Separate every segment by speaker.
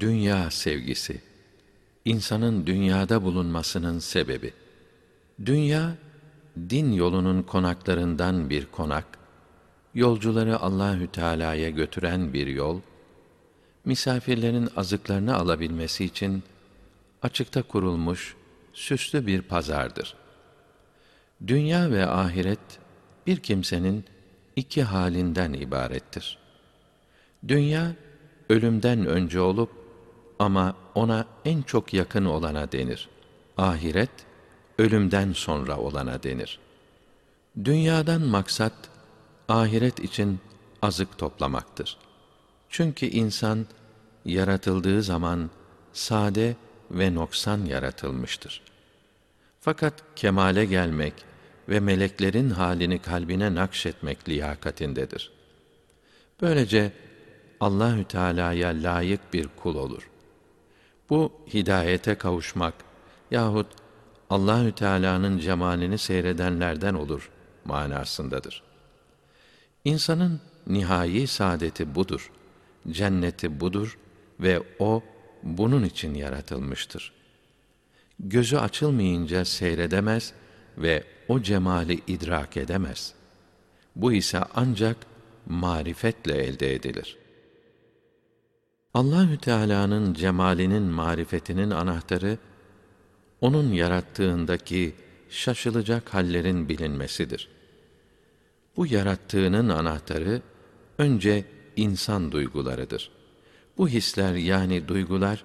Speaker 1: Dünya sevgisi insanın dünyada bulunmasının sebebi. Dünya din yolunun konaklarından bir konak, yolcuları Allahü Teala'ya götüren bir yol, misafirlerin azıklarını alabilmesi için açıkta kurulmuş süslü bir pazardır. Dünya ve ahiret bir kimsenin iki halinden ibarettir. Dünya ölümden önce olup ama ona en çok yakın olana denir. Ahiret ölümden sonra olana denir. Dünyadan maksat ahiret için azık toplamaktır. Çünkü insan yaratıldığı zaman sade ve noksan yaratılmıştır. Fakat kemale gelmek ve meleklerin halini kalbine nakşetmek liyakatindedir. Böylece Allahü Teala'ya layık bir kul olur. Bu hidayete kavuşmak yahut Allahü Teala'nın cemalini seyredenlerden olur manasındadır. İnsanın nihai saadeti budur. Cenneti budur ve o bunun için yaratılmıştır. Gözü açılmayınca seyredemez ve o cemali idrak edemez. Bu ise ancak marifetle elde edilir. Allahü Teala'nın cemalinin marifetinin anahtarı onun yarattığındaki şaşılacak hallerin bilinmesidir. Bu yarattığının anahtarı önce insan duygularıdır. Bu hisler yani duygular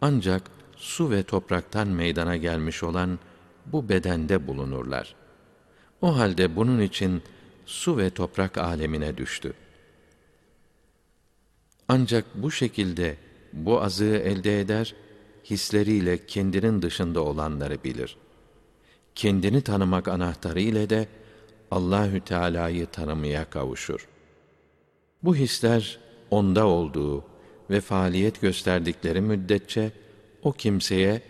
Speaker 1: ancak su ve topraktan meydana gelmiş olan bu bedende bulunurlar. O halde bunun için su ve toprak alemine düştü. Ancak bu şekilde bu azığı elde eder, hisleriyle kendinin dışında olanları bilir. Kendini tanımak anahtarı ile de Allahü Teala'yı tanımaya kavuşur. Bu hisler onda olduğu ve faaliyet gösterdikleri müddetçe o kimseye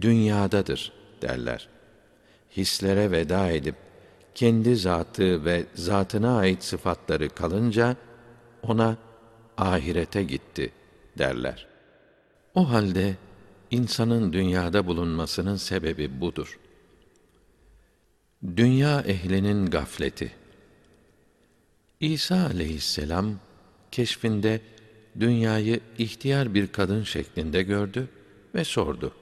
Speaker 1: dünyadadır derler. Hislere veda edip kendi zatı ve zatına ait sıfatları kalınca ona ahirete gitti derler. O halde insanın dünyada bulunmasının sebebi budur. Dünya ehlinin gafleti. İsa aleyhisselam keşfinde dünyayı ihtiyar bir kadın şeklinde gördü ve sordu.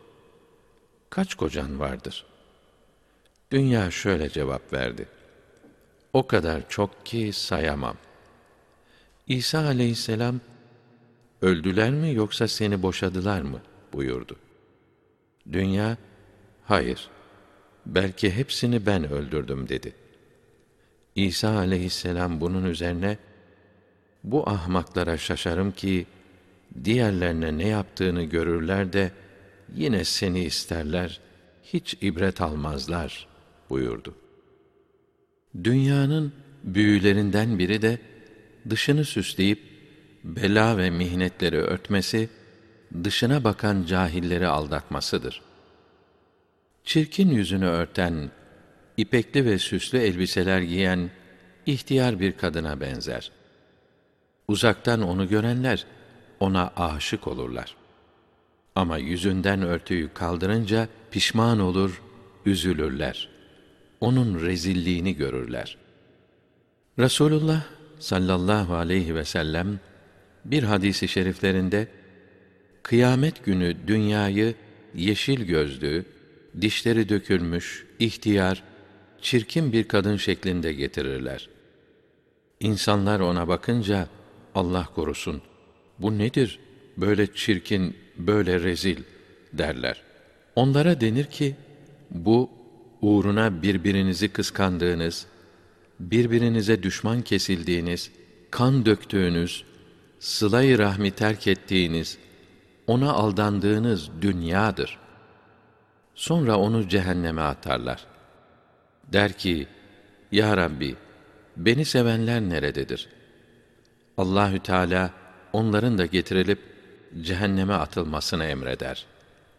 Speaker 1: Kaç kocan vardır? Dünya şöyle cevap verdi. O kadar çok ki sayamam. İsa aleyhisselam, öldüler mi yoksa seni boşadılar mı? buyurdu. Dünya, hayır, belki hepsini ben öldürdüm dedi. İsa aleyhisselam bunun üzerine, bu ahmaklara şaşarım ki, diğerlerine ne yaptığını görürler de, yine seni isterler, hiç ibret almazlar buyurdu. Dünyanın büyülerinden biri de, dışını süsleyip bela ve mihnetleri örtmesi, dışına bakan cahilleri aldatmasıdır. Çirkin yüzünü örten, ipekli ve süslü elbiseler giyen ihtiyar bir kadına benzer. Uzaktan onu görenler ona aşık olurlar. Ama yüzünden örtüyü kaldırınca pişman olur, üzülürler. Onun rezilliğini görürler. Resulullah sallallahu aleyhi ve sellem bir hadisi şeriflerinde kıyamet günü dünyayı yeşil gözlü, dişleri dökülmüş, ihtiyar, çirkin bir kadın şeklinde getirirler. İnsanlar ona bakınca Allah korusun bu nedir böyle çirkin, böyle rezil derler. Onlara denir ki bu uğruna birbirinizi kıskandığınız, birbirinize düşman kesildiğiniz, kan döktüğünüz, sıla-i rahmi terk ettiğiniz, ona aldandığınız dünyadır. Sonra onu cehenneme atarlar. Der ki, Ya Rabbi, beni sevenler nerededir? Allahü Teala onların da getirilip cehenneme atılmasını emreder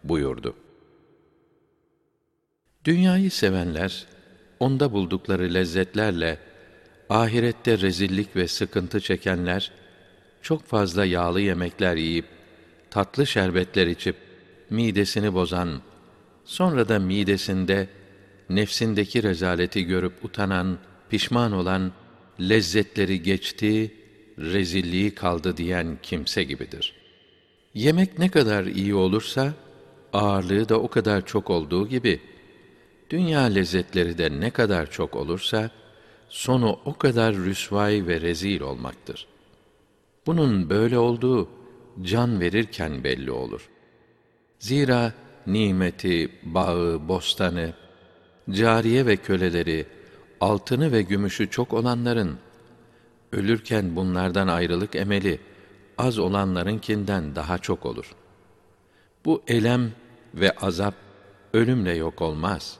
Speaker 1: buyurdu. Dünyayı sevenler onda buldukları lezzetlerle ahirette rezillik ve sıkıntı çekenler çok fazla yağlı yemekler yiyip tatlı şerbetler içip midesini bozan, sonra da midesinde nefsindeki rezaleti görüp utanan, pişman olan, lezzetleri geçti, rezilliği kaldı diyen kimse gibidir. Yemek ne kadar iyi olursa, ağırlığı da o kadar çok olduğu gibi, dünya lezzetleri de ne kadar çok olursa, sonu o kadar rüsvay ve rezil olmaktır. Bunun böyle olduğu, can verirken belli olur. Zira nimeti, bağı, bostanı, cariye ve köleleri, altını ve gümüşü çok olanların, ölürken bunlardan ayrılık emeli, az olanlarınkinden daha çok olur. Bu elem ve azap, ölümle yok olmaz.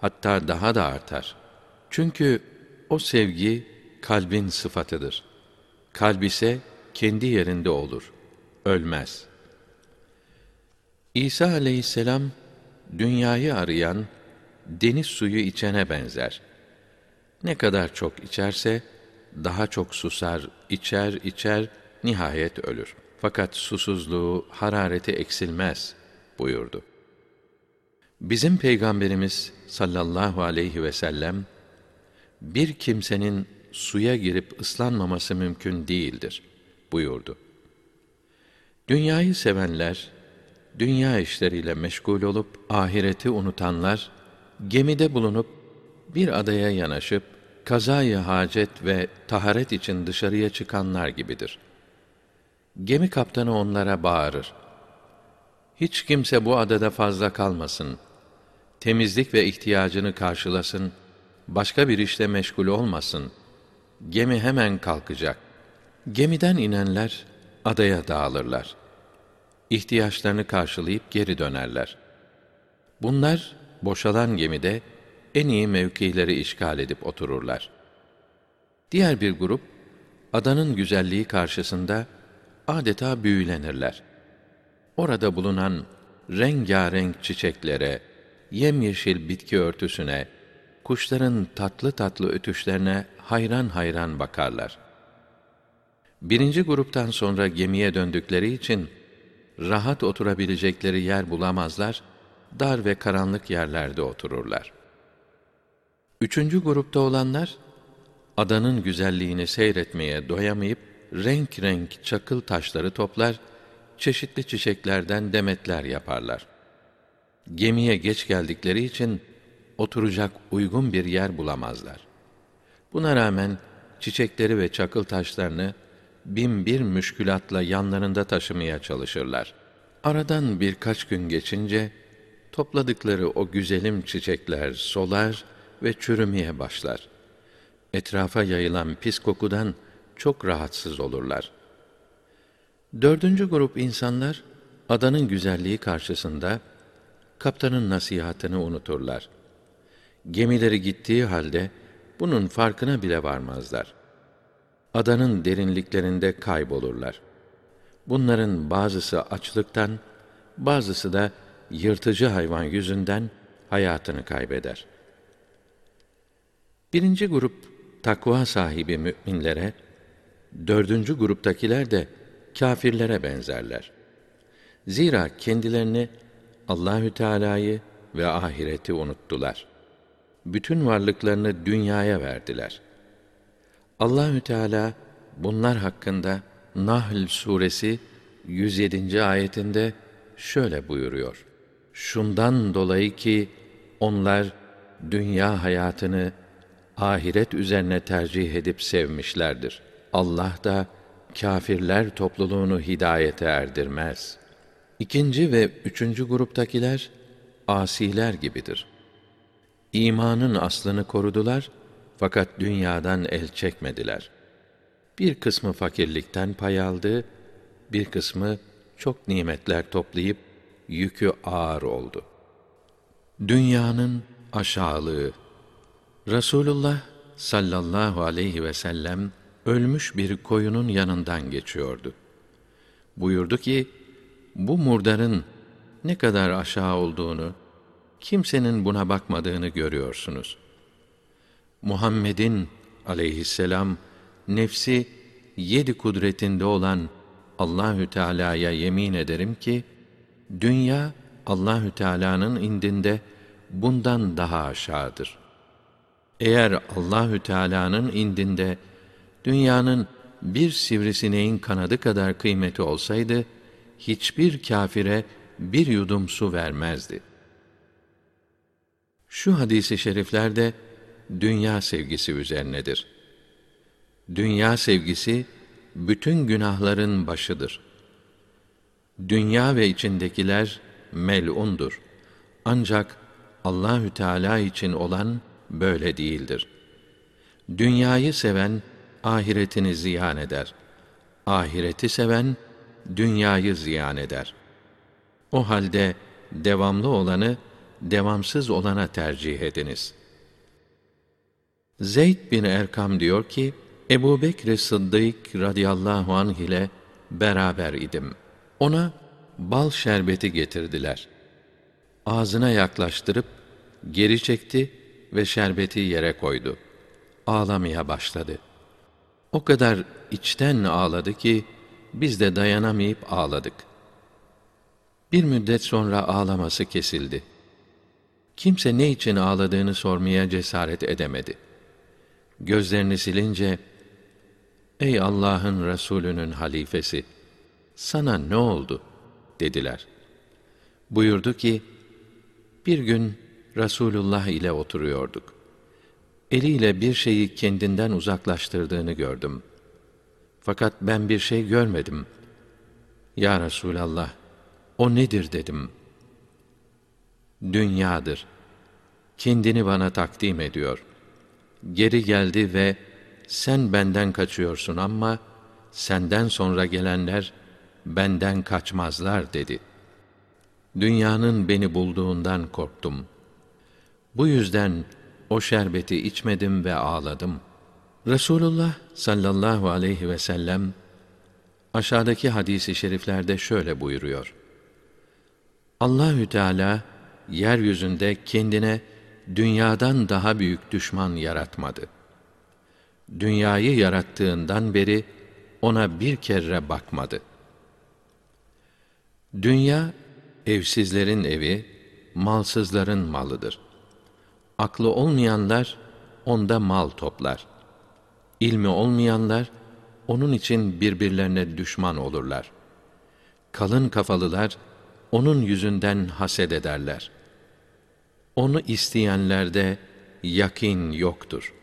Speaker 1: Hatta daha da artar. Çünkü o sevgi, kalbin sıfatıdır. Kalb ise kendi yerinde olur, ölmez. İsa aleyhisselam, dünyayı arayan, deniz suyu içene benzer. Ne kadar çok içerse, daha çok susar, içer içer, nihayet ölür. Fakat susuzluğu, harareti eksilmez buyurdu. Bizim Peygamberimiz sallallahu aleyhi ve sellem, bir kimsenin suya girip ıslanmaması mümkün değildir buyurdu. Dünyayı sevenler, dünya işleriyle meşgul olup ahireti unutanlar, gemide bulunup bir adaya yanaşıp kazayı hacet ve taharet için dışarıya çıkanlar gibidir. Gemi kaptanı onlara bağırır. Hiç kimse bu adada fazla kalmasın. Temizlik ve ihtiyacını karşılasın. Başka bir işle meşgul olmasın. Gemi hemen kalkacak. Gemiden inenler adaya dağılırlar. İhtiyaçlarını karşılayıp geri dönerler. Bunlar boşalan gemide en iyi mevkileri işgal edip otururlar. Diğer bir grup adanın güzelliği karşısında adeta büyülenirler. Orada bulunan rengarenk çiçeklere, yemyeşil bitki örtüsüne, kuşların tatlı tatlı ötüşlerine hayran hayran bakarlar. Birinci gruptan sonra gemiye döndükleri için rahat oturabilecekleri yer bulamazlar, dar ve karanlık yerlerde otururlar. Üçüncü grupta olanlar, adanın güzelliğini seyretmeye doyamayıp, renk renk çakıl taşları toplar, çeşitli çiçeklerden demetler yaparlar. Gemiye geç geldikleri için, oturacak uygun bir yer bulamazlar. Buna rağmen, çiçekleri ve çakıl taşlarını, bin bir müşkülatla yanlarında taşımaya çalışırlar. Aradan birkaç gün geçince, topladıkları o güzelim çiçekler solar ve çürümeye başlar. Etrafa yayılan pis kokudan çok rahatsız olurlar. Dördüncü grup insanlar, adanın güzelliği karşısında, kaptanın nasihatını unuturlar. Gemileri gittiği halde, bunun farkına bile varmazlar. Adanın derinliklerinde kaybolurlar. Bunların bazısı açlıktan, bazısı da yırtıcı hayvan yüzünden hayatını kaybeder. Birinci grup takva sahibi müminlere, dördüncü gruptakiler de kâfirlere benzerler. Zira kendilerini Allahü Teala'yı ve ahireti unuttular. Bütün varlıklarını dünyaya verdiler. Allahü Teala bunlar hakkında Nahl suresi 107. ayetinde şöyle buyuruyor: Şundan dolayı ki onlar dünya hayatını ahiret üzerine tercih edip sevmişlerdir. Allah da kâfirler topluluğunu hidayete erdirmez. İkinci ve üçüncü gruptakiler asiler gibidir. İmanın aslını korudular fakat dünyadan el çekmediler. Bir kısmı fakirlikten pay aldı, bir kısmı çok nimetler toplayıp yükü ağır oldu. Dünyanın aşağılığı Rasulullah sallallahu aleyhi ve sellem ölmüş bir koyunun yanından geçiyordu. Buyurdu ki, bu murdarın ne kadar aşağı olduğunu, kimsenin buna bakmadığını görüyorsunuz. Muhammed'in aleyhisselam nefsi yedi kudretinde olan Allahü Teala'ya yemin ederim ki dünya Allahü Teala'nın indinde bundan daha aşağıdır. Eğer Allahü Teala'nın indinde dünyanın bir sivrisineğin kanadı kadar kıymeti olsaydı hiçbir kâfire bir yudum su vermezdi. Şu hadisi şeriflerde dünya sevgisi üzerinedir. Dünya sevgisi bütün günahların başıdır. Dünya ve içindekiler melundur. Ancak Allahü Teala için olan böyle değildir. Dünyayı seven ahiretini ziyan eder. Ahireti seven dünyayı ziyan eder. O halde devamlı olanı devamsız olana tercih ediniz. Zeyd bin Erkam diyor ki, Ebu Bekr Sıddık radıyallahu anh ile beraber idim. Ona bal şerbeti getirdiler. Ağzına yaklaştırıp geri çekti ve şerbeti yere koydu. Ağlamaya başladı. O kadar içten ağladı ki biz de dayanamayıp ağladık. Bir müddet sonra ağlaması kesildi. Kimse ne için ağladığını sormaya cesaret edemedi. Gözlerini silince, Ey Allah'ın Resulü'nün halifesi, sana ne oldu? dediler. Buyurdu ki, bir gün Rasulullah ile oturuyorduk. Eliyle bir şeyi kendinden uzaklaştırdığını gördüm. Fakat ben bir şey görmedim. Ya Resulallah, o nedir dedim. Dünyadır. Kendini bana takdim ediyor. Geri geldi ve sen benden kaçıyorsun ama senden sonra gelenler benden kaçmazlar dedi. Dünyanın beni bulduğundan korktum. Bu yüzden o şerbeti içmedim ve ağladım. Resulullah sallallahu aleyhi ve sellem aşağıdaki hadisi şeriflerde şöyle buyuruyor. Allahü Teala yeryüzünde kendine dünyadan daha büyük düşman yaratmadı. Dünyayı yarattığından beri ona bir kere bakmadı. Dünya evsizlerin evi, malsızların malıdır. Aklı olmayanlar onda mal toplar. İlmi olmayanlar onun için birbirlerine düşman olurlar. Kalın kafalılar onun yüzünden haset ederler. Onu isteyenlerde yakin yoktur.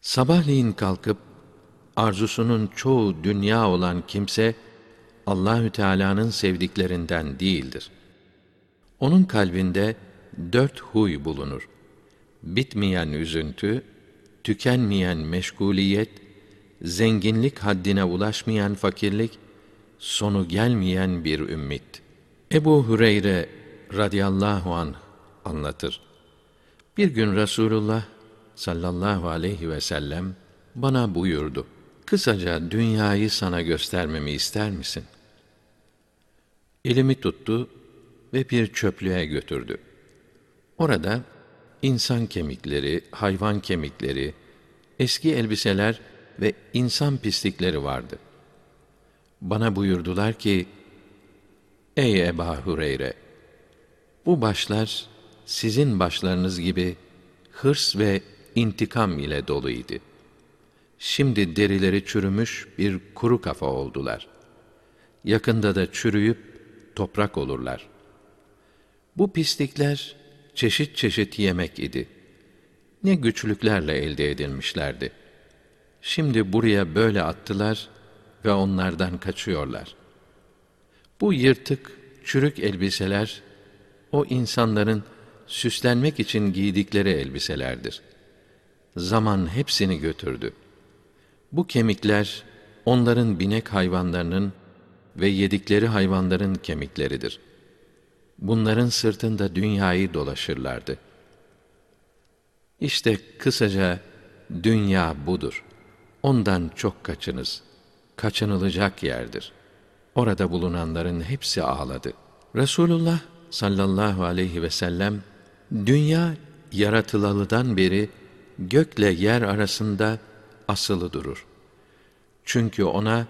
Speaker 1: Sabahleyin kalkıp arzusunun çoğu dünya olan kimse Allahü Teala'nın sevdiklerinden değildir. Onun kalbinde dört huy bulunur. Bitmeyen üzüntü, tükenmeyen meşguliyet, zenginlik haddine ulaşmayan fakirlik, sonu gelmeyen bir ümmit. Ebu Hüreyre radıyallahu an anlatır. Bir gün Resulullah sallallahu aleyhi ve sellem bana buyurdu. Kısaca dünyayı sana göstermemi ister misin? Elimi tuttu ve bir çöplüğe götürdü. Orada insan kemikleri, hayvan kemikleri, eski elbiseler ve insan pislikleri vardı. Bana buyurdular ki, Ey Eba Hureyre! Bu başlar sizin başlarınız gibi hırs ve intikam ile doluydu. Şimdi derileri çürümüş bir kuru kafa oldular. Yakında da çürüyüp toprak olurlar. Bu pislikler çeşit çeşit yemek idi. Ne güçlüklerle elde edilmişlerdi. Şimdi buraya böyle attılar ve onlardan kaçıyorlar. Bu yırtık, çürük elbiseler o insanların süslenmek için giydikleri elbiselerdir. Zaman hepsini götürdü. Bu kemikler onların binek hayvanlarının ve yedikleri hayvanların kemikleridir. Bunların sırtında dünyayı dolaşırlardı. İşte kısaca dünya budur. Ondan çok kaçınız. Kaçınılacak yerdir. Orada bulunanların hepsi ağladı. Resulullah sallallahu aleyhi ve sellem dünya yaratılalıdan beri gökle yer arasında asılı durur. Çünkü ona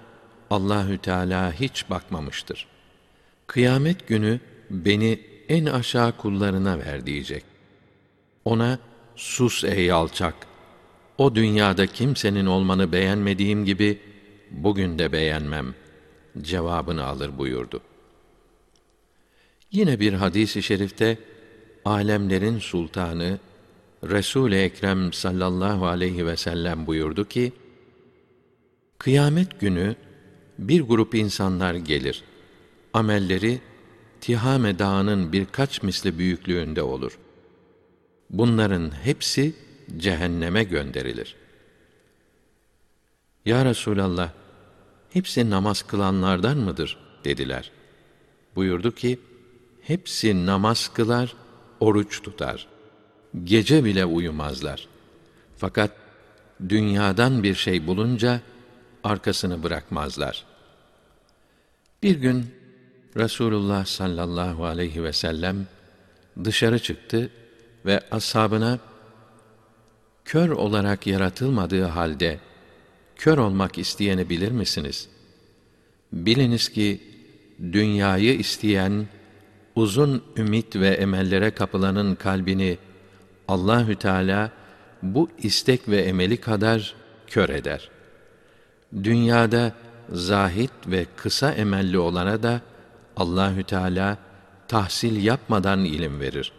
Speaker 1: Allahü Teala hiç bakmamıştır. Kıyamet günü beni en aşağı kullarına ver diyecek. Ona sus ey alçak. O dünyada kimsenin olmanı beğenmediğim gibi bugün de beğenmem cevabını alır buyurdu. Yine bir hadisi i şerifte alemlerin sultanı Resul-i Ekrem sallallahu aleyhi ve sellem buyurdu ki: Kıyamet günü bir grup insanlar gelir. Amelleri Tihame Dağı'nın birkaç misli büyüklüğünde olur. Bunların hepsi cehenneme gönderilir. Ya Resulallah, hepsi namaz kılanlardan mıdır? dediler. Buyurdu ki, hepsi namaz kılar, oruç tutar. Gece bile uyumazlar. Fakat dünyadan bir şey bulunca arkasını bırakmazlar. Bir gün Resulullah sallallahu aleyhi ve sellem dışarı çıktı ve ashabına kör olarak yaratılmadığı halde kör olmak isteyeni bilir misiniz? Biliniz ki dünyayı isteyen uzun ümit ve emellere kapılanın kalbini Allahü Teala bu istek ve emeli kadar kör eder. Dünyada zahit ve kısa emelli olana da Allahü Teala tahsil yapmadan ilim verir.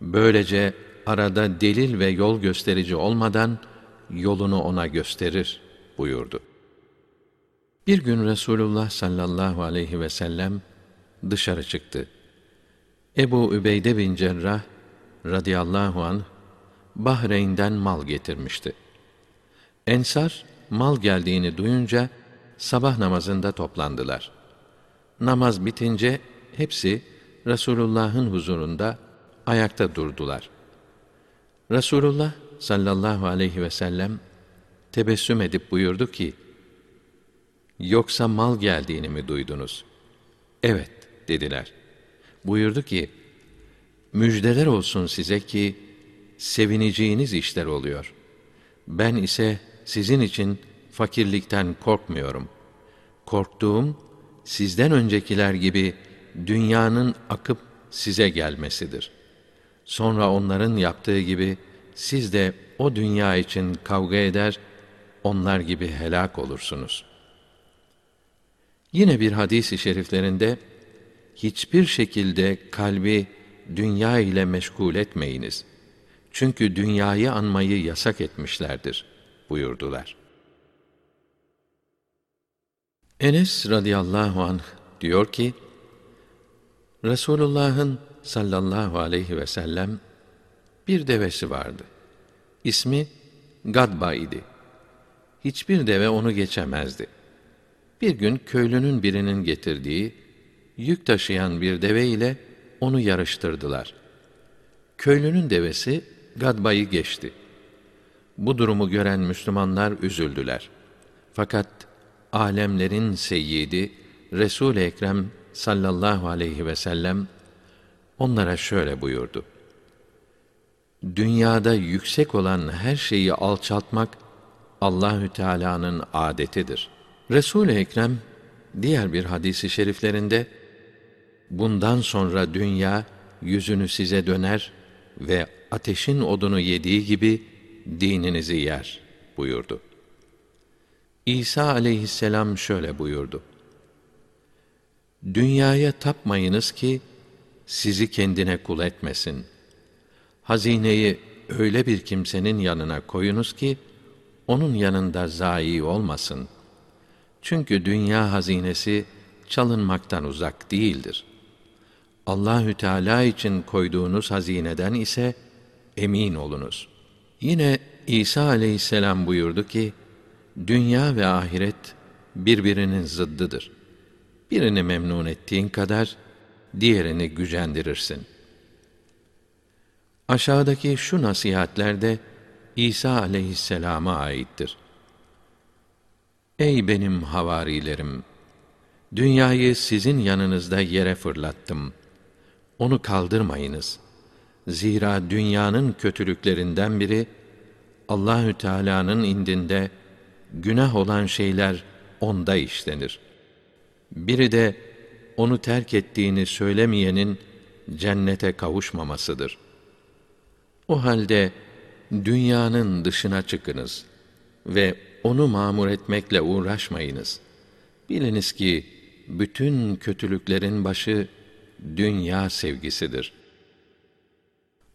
Speaker 1: Böylece arada delil ve yol gösterici olmadan yolunu ona gösterir buyurdu. Bir gün Resulullah sallallahu aleyhi ve sellem dışarı çıktı. Ebu Übeyde bin Cerrah radıyallahu an Bahreyn'den mal getirmişti. Ensar mal geldiğini duyunca sabah namazında toplandılar. Namaz bitince hepsi Resulullah'ın huzurunda ayakta durdular. Resulullah sallallahu aleyhi ve sellem tebessüm edip buyurdu ki: Yoksa mal geldiğini mi duydunuz? Evet dediler. Buyurdu ki: Müjdeler olsun size ki sevineceğiniz işler oluyor. Ben ise sizin için fakirlikten korkmuyorum. Korktuğum sizden öncekiler gibi dünyanın akıp size gelmesidir. Sonra onların yaptığı gibi siz de o dünya için kavga eder, onlar gibi helak olursunuz. Yine bir hadis-i şeriflerinde hiçbir şekilde kalbi dünya ile meşgul etmeyiniz. Çünkü dünyayı anmayı yasak etmişlerdir buyurdular. Enes radıyallahu anh diyor ki, Resulullah'ın sallallahu aleyhi ve sellem bir devesi vardı. İsmi Gadba idi. Hiçbir deve onu geçemezdi. Bir gün köylünün birinin getirdiği yük taşıyan bir deve ile onu yarıştırdılar. Köylünün devesi Gadba'yı geçti. Bu durumu gören Müslümanlar üzüldüler. Fakat alemlerin seyyidi Resul Ekrem sallallahu aleyhi ve sellem onlara şöyle buyurdu: Dünyada yüksek olan her şeyi alçaltmak Allahü Teala'nın adetidir. Resul Ekrem diğer bir hadisi şeriflerinde bundan sonra dünya yüzünü size döner ve ateşin odunu yediği gibi dininizi yer buyurdu. İsa aleyhisselam şöyle buyurdu. Dünyaya tapmayınız ki sizi kendine kul etmesin. Hazineyi öyle bir kimsenin yanına koyunuz ki onun yanında zayi olmasın. Çünkü dünya hazinesi çalınmaktan uzak değildir. Allahü Teala için koyduğunuz hazineden ise emin olunuz. Yine İsa aleyhisselam buyurdu ki, dünya ve ahiret birbirinin zıddıdır. Birini memnun ettiğin kadar diğerini gücendirirsin. Aşağıdaki şu nasihatler de İsa aleyhisselama aittir. Ey benim havarilerim! Dünyayı sizin yanınızda yere fırlattım. Onu kaldırmayınız. Zira dünyanın kötülüklerinden biri Allahü Teala'nın indinde günah olan şeyler onda işlenir. Biri de onu terk ettiğini söylemeyenin cennete kavuşmamasıdır. O halde dünyanın dışına çıkınız ve onu mamur etmekle uğraşmayınız. Biliniz ki bütün kötülüklerin başı dünya sevgisidir.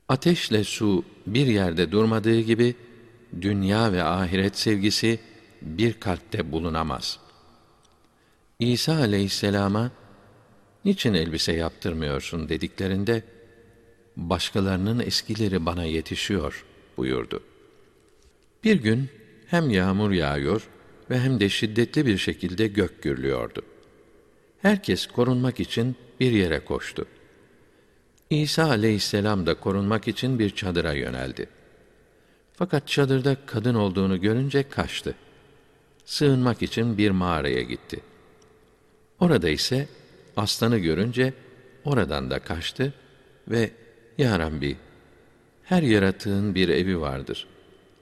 Speaker 1: Ateşle su bir yerde durmadığı gibi dünya ve ahiret sevgisi bir kalpte bulunamaz. İsa aleyhisselama niçin elbise yaptırmıyorsun dediklerinde başkalarının eskileri bana yetişiyor buyurdu. Bir gün hem yağmur yağıyor ve hem de şiddetli bir şekilde gök gürlüyordu. Herkes korunmak için bir yere koştu. İsa aleyhisselam da korunmak için bir çadıra yöneldi. Fakat çadırda kadın olduğunu görünce kaçtı. Sığınmak için bir mağaraya gitti. Orada ise aslanı görünce oradan da kaçtı ve Ya Rabbi, her yaratığın bir evi vardır.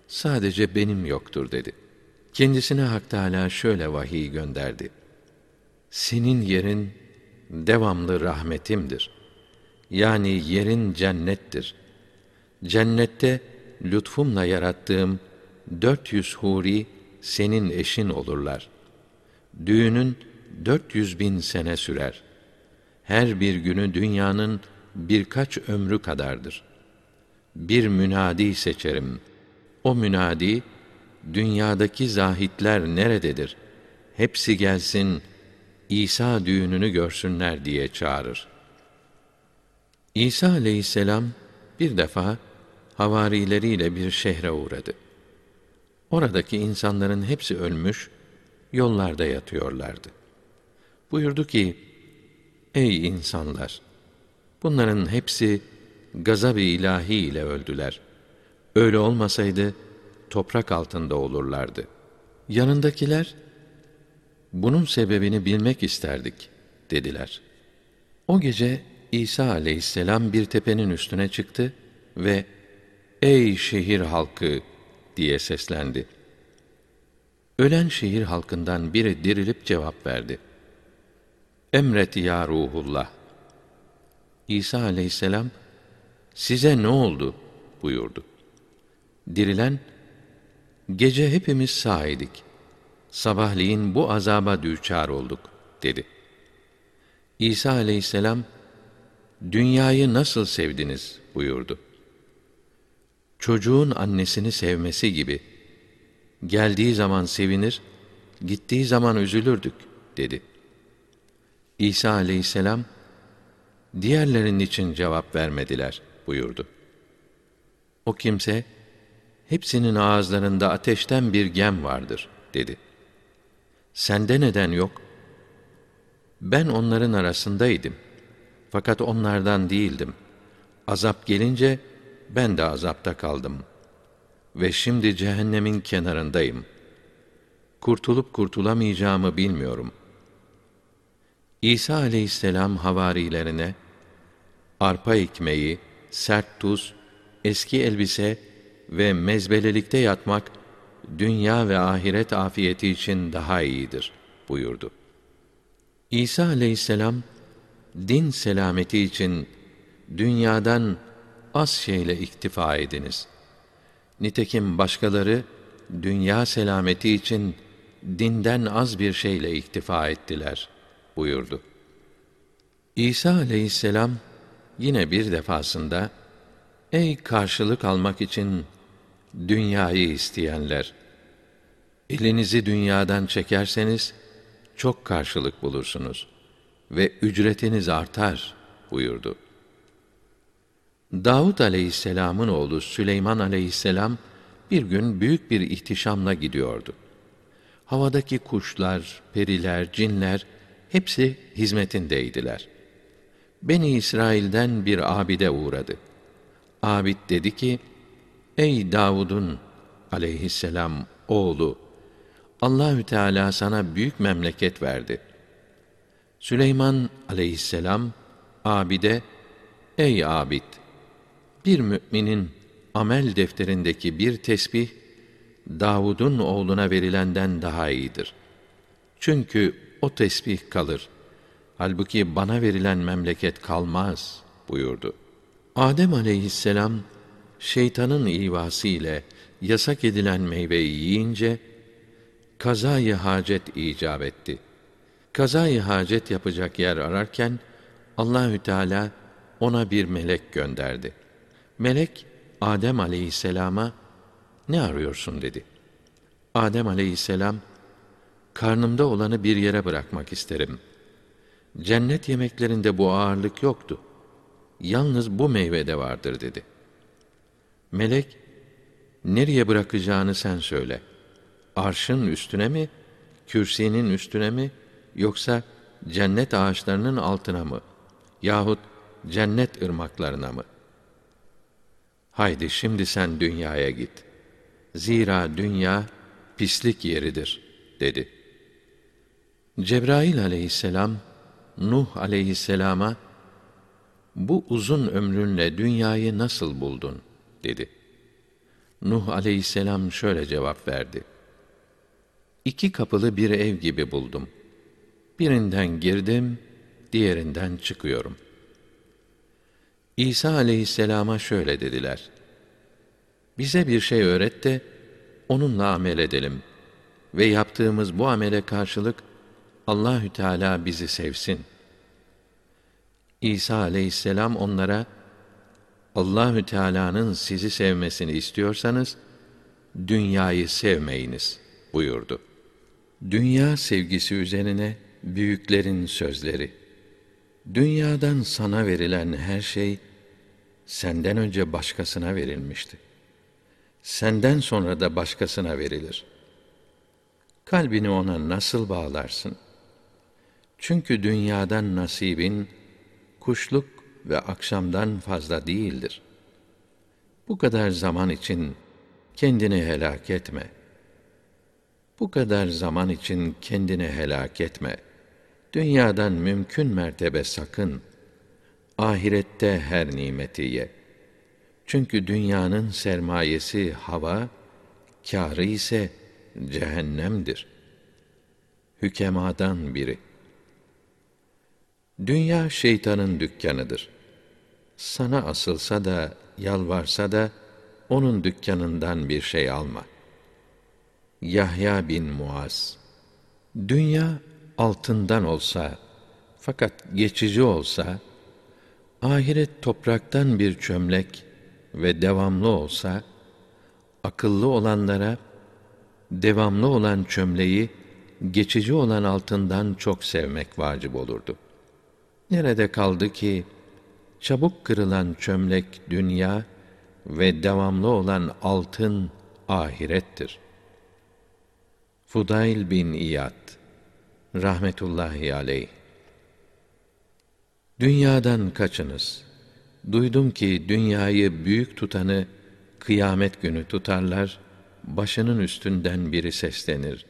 Speaker 1: Sadece benim yoktur dedi. Kendisine Hak Teâlâ şöyle vahiy gönderdi. Senin yerin devamlı rahmetimdir. Yani yerin cennettir. Cennette lütfumla yarattığım 400 huri senin eşin olurlar. Düğünün 400 bin sene sürer. Her bir günü dünyanın birkaç ömrü kadardır. Bir münadi seçerim. O münadi, dünyadaki zahitler nerededir? Hepsi gelsin, İsa düğününü görsünler diye çağırır. İsa aleyhisselam bir defa havarileriyle bir şehre uğradı. Oradaki insanların hepsi ölmüş, yollarda yatıyorlardı. Buyurdu ki, Ey insanlar! Bunların hepsi gazab-ı ilahi ile öldüler. Öyle olmasaydı, toprak altında olurlardı. Yanındakiler, bunun sebebini bilmek isterdik, dediler. O gece İsa aleyhisselam bir tepenin üstüne çıktı ve Ey şehir halkı diye seslendi. Ölen şehir halkından biri dirilip cevap verdi. Emret ya ruhullah. İsa aleyhisselam size ne oldu buyurdu. Dirilen gece hepimiz sağ Sabahleyin bu azaba düçar olduk dedi. İsa aleyhisselam dünyayı nasıl sevdiniz buyurdu çocuğun annesini sevmesi gibi geldiği zaman sevinir, gittiği zaman üzülürdük dedi. İsa aleyhisselam diğerlerin için cevap vermediler buyurdu. O kimse hepsinin ağızlarında ateşten bir gem vardır dedi. Sende neden yok? Ben onların arasındaydım. Fakat onlardan değildim. Azap gelince ben de azapta kaldım. Ve şimdi cehennemin kenarındayım. Kurtulup kurtulamayacağımı bilmiyorum. İsa aleyhisselam havarilerine, arpa ekmeği, sert tuz, eski elbise ve mezbelelikte yatmak, dünya ve ahiret afiyeti için daha iyidir buyurdu. İsa aleyhisselam, din selameti için dünyadan az şeyle iktifa ediniz. Nitekim başkaları dünya selameti için dinden az bir şeyle iktifa ettiler buyurdu. İsa aleyhisselam yine bir defasında Ey karşılık almak için dünyayı isteyenler elinizi dünyadan çekerseniz çok karşılık bulursunuz ve ücretiniz artar buyurdu. Davud aleyhisselamın oğlu Süleyman aleyhisselam bir gün büyük bir ihtişamla gidiyordu. Havadaki kuşlar, periler, cinler hepsi hizmetindeydiler. Beni İsrail'den bir abide uğradı. Abid dedi ki: Ey Davud'un aleyhisselam oğlu Allahü Teala sana büyük memleket verdi. Süleyman aleyhisselam abide Ey abid bir müminin amel defterindeki bir tesbih Davud'un oğluna verilenden daha iyidir. Çünkü o tesbih kalır. Halbuki bana verilen memleket kalmaz buyurdu. Adem aleyhisselam şeytanın ivası ile yasak edilen meyveyi yiyince kazayı hacet icap etti. Kazayı hacet yapacak yer ararken Allahü Teala ona bir melek gönderdi. Melek Adem aleyhisselama ne arıyorsun dedi. Adem aleyhisselam karnımda olanı bir yere bırakmak isterim. Cennet yemeklerinde bu ağırlık yoktu. Yalnız bu meyvede vardır dedi. Melek nereye bırakacağını sen söyle. Arşın üstüne mi, kürsinin üstüne mi yoksa cennet ağaçlarının altına mı yahut cennet ırmaklarına mı? Haydi şimdi sen dünyaya git. Zira dünya pislik yeridir dedi. Cebrail aleyhisselam Nuh aleyhisselama bu uzun ömrünle dünyayı nasıl buldun dedi. Nuh aleyhisselam şöyle cevap verdi. İki kapılı bir ev gibi buldum. Birinden girdim, diğerinden çıkıyorum. İsa aleyhisselama şöyle dediler. Bize bir şey öğret de onunla amel edelim ve yaptığımız bu amele karşılık Allahü Teala bizi sevsin. İsa aleyhisselam onlara Allahü Teala'nın sizi sevmesini istiyorsanız dünyayı sevmeyiniz buyurdu. Dünya sevgisi üzerine büyüklerin sözleri. Dünyadan sana verilen her şey senden önce başkasına verilmişti. Senden sonra da başkasına verilir. Kalbini ona nasıl bağlarsın? Çünkü dünyadan nasibin kuşluk ve akşamdan fazla değildir. Bu kadar zaman için kendini helak etme. Bu kadar zaman için kendini helak etme. Dünyadan mümkün mertebe sakın. Ahirette her nimeti ye. Çünkü dünyanın sermayesi hava, kârı ise cehennemdir. Hükemadan biri. Dünya şeytanın dükkanıdır. Sana asılsa da, yalvarsa da, onun dükkanından bir şey alma. Yahya bin Muaz Dünya altından olsa, fakat geçici olsa, ahiret topraktan bir çömlek ve devamlı olsa, akıllı olanlara, devamlı olan çömleği, geçici olan altından çok sevmek vacip olurdu.'' Nerede kaldı ki çabuk kırılan çömlek dünya ve devamlı olan altın ahirettir. Fudayl bin İyad rahmetullahi aleyh Dünyadan kaçınız. Duydum ki dünyayı büyük tutanı kıyamet günü tutarlar, başının üstünden biri seslenir.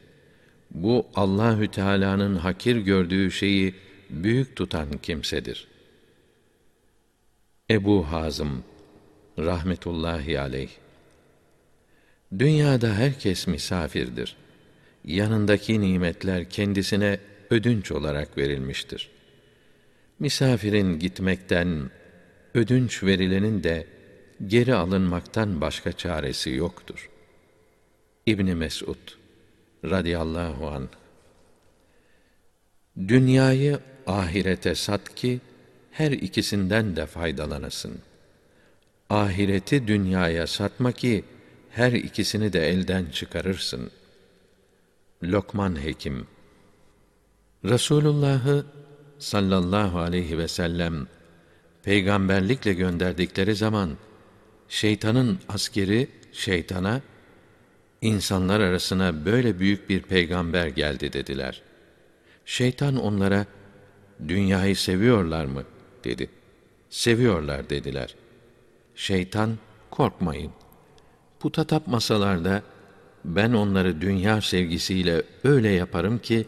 Speaker 1: Bu Allahü Teala'nın hakir gördüğü şeyi büyük tutan kimsedir. Ebu Hazım rahmetullahi aleyh Dünyada herkes misafirdir. Yanındaki nimetler kendisine ödünç olarak verilmiştir. Misafirin gitmekten, ödünç verilenin de geri alınmaktan başka çaresi yoktur. İbni Mesud radıyallahu anh Dünyayı ahirete sat ki her ikisinden de faydalanasın. Ahireti dünyaya satma ki her ikisini de elden çıkarırsın. Lokman Hekim Resulullah'ı sallallahu aleyhi ve sellem peygamberlikle gönderdikleri zaman şeytanın askeri şeytana insanlar arasına böyle büyük bir peygamber geldi dediler. Şeytan onlara dünyayı seviyorlar mı? dedi. Seviyorlar dediler. Şeytan, korkmayın. Puta tapmasalar ben onları dünya sevgisiyle öyle yaparım ki,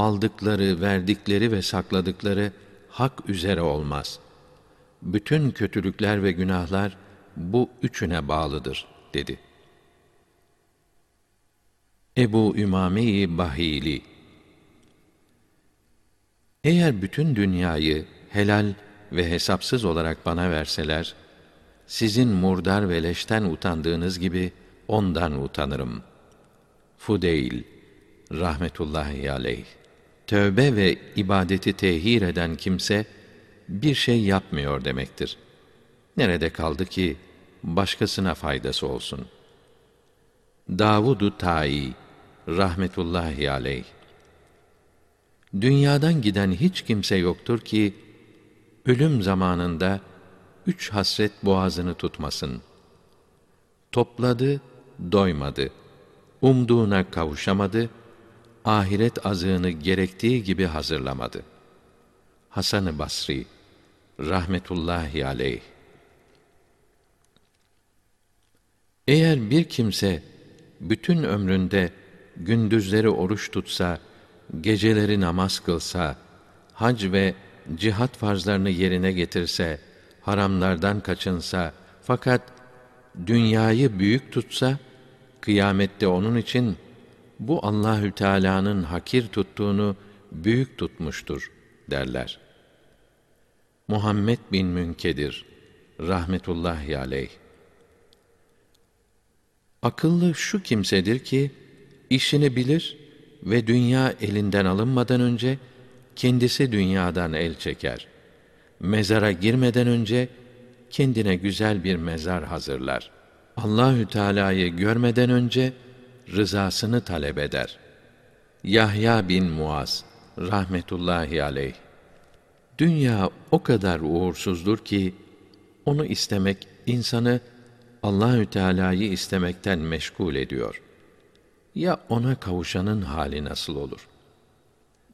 Speaker 1: aldıkları, verdikleri ve sakladıkları hak üzere olmaz. Bütün kötülükler ve günahlar bu üçüne bağlıdır, dedi.'' Ebu Ümame-i Bahili Eğer bütün dünyayı helal ve hesapsız olarak bana verseler, sizin murdar ve leşten utandığınız gibi ondan utanırım. Fudeyl rahmetullahi aleyh. Tövbe ve ibadeti tehir eden kimse bir şey yapmıyor demektir. Nerede kaldı ki başkasına faydası olsun. Davudu Tai rahmetullahi aleyh. Dünyadan giden hiç kimse yoktur ki ölüm zamanında üç hasret boğazını tutmasın. Topladı, doymadı. Umduğuna kavuşamadı, ahiret azığını gerektiği gibi hazırlamadı. Hasan-ı Basri rahmetullahi aleyh Eğer bir kimse bütün ömründe gündüzleri oruç tutsa, geceleri namaz kılsa, hac ve cihat farzlarını yerine getirse, haramlardan kaçınsa fakat dünyayı büyük tutsa kıyamette onun için bu Allahü Teala'nın hakir tuttuğunu büyük tutmuştur derler. Muhammed bin Münkedir rahmetullahi aleyh Akıllı şu kimsedir ki işini bilir ve dünya elinden alınmadan önce kendisi dünyadan el çeker. Mezara girmeden önce kendine güzel bir mezar hazırlar. Allahü Teala'yı görmeden önce rızasını talep eder. Yahya bin Muaz rahmetullahi aleyh Dünya o kadar uğursuzdur ki onu istemek insanı Allahü Teala'yı istemekten meşgul ediyor. Ya ona kavuşanın hali nasıl olur?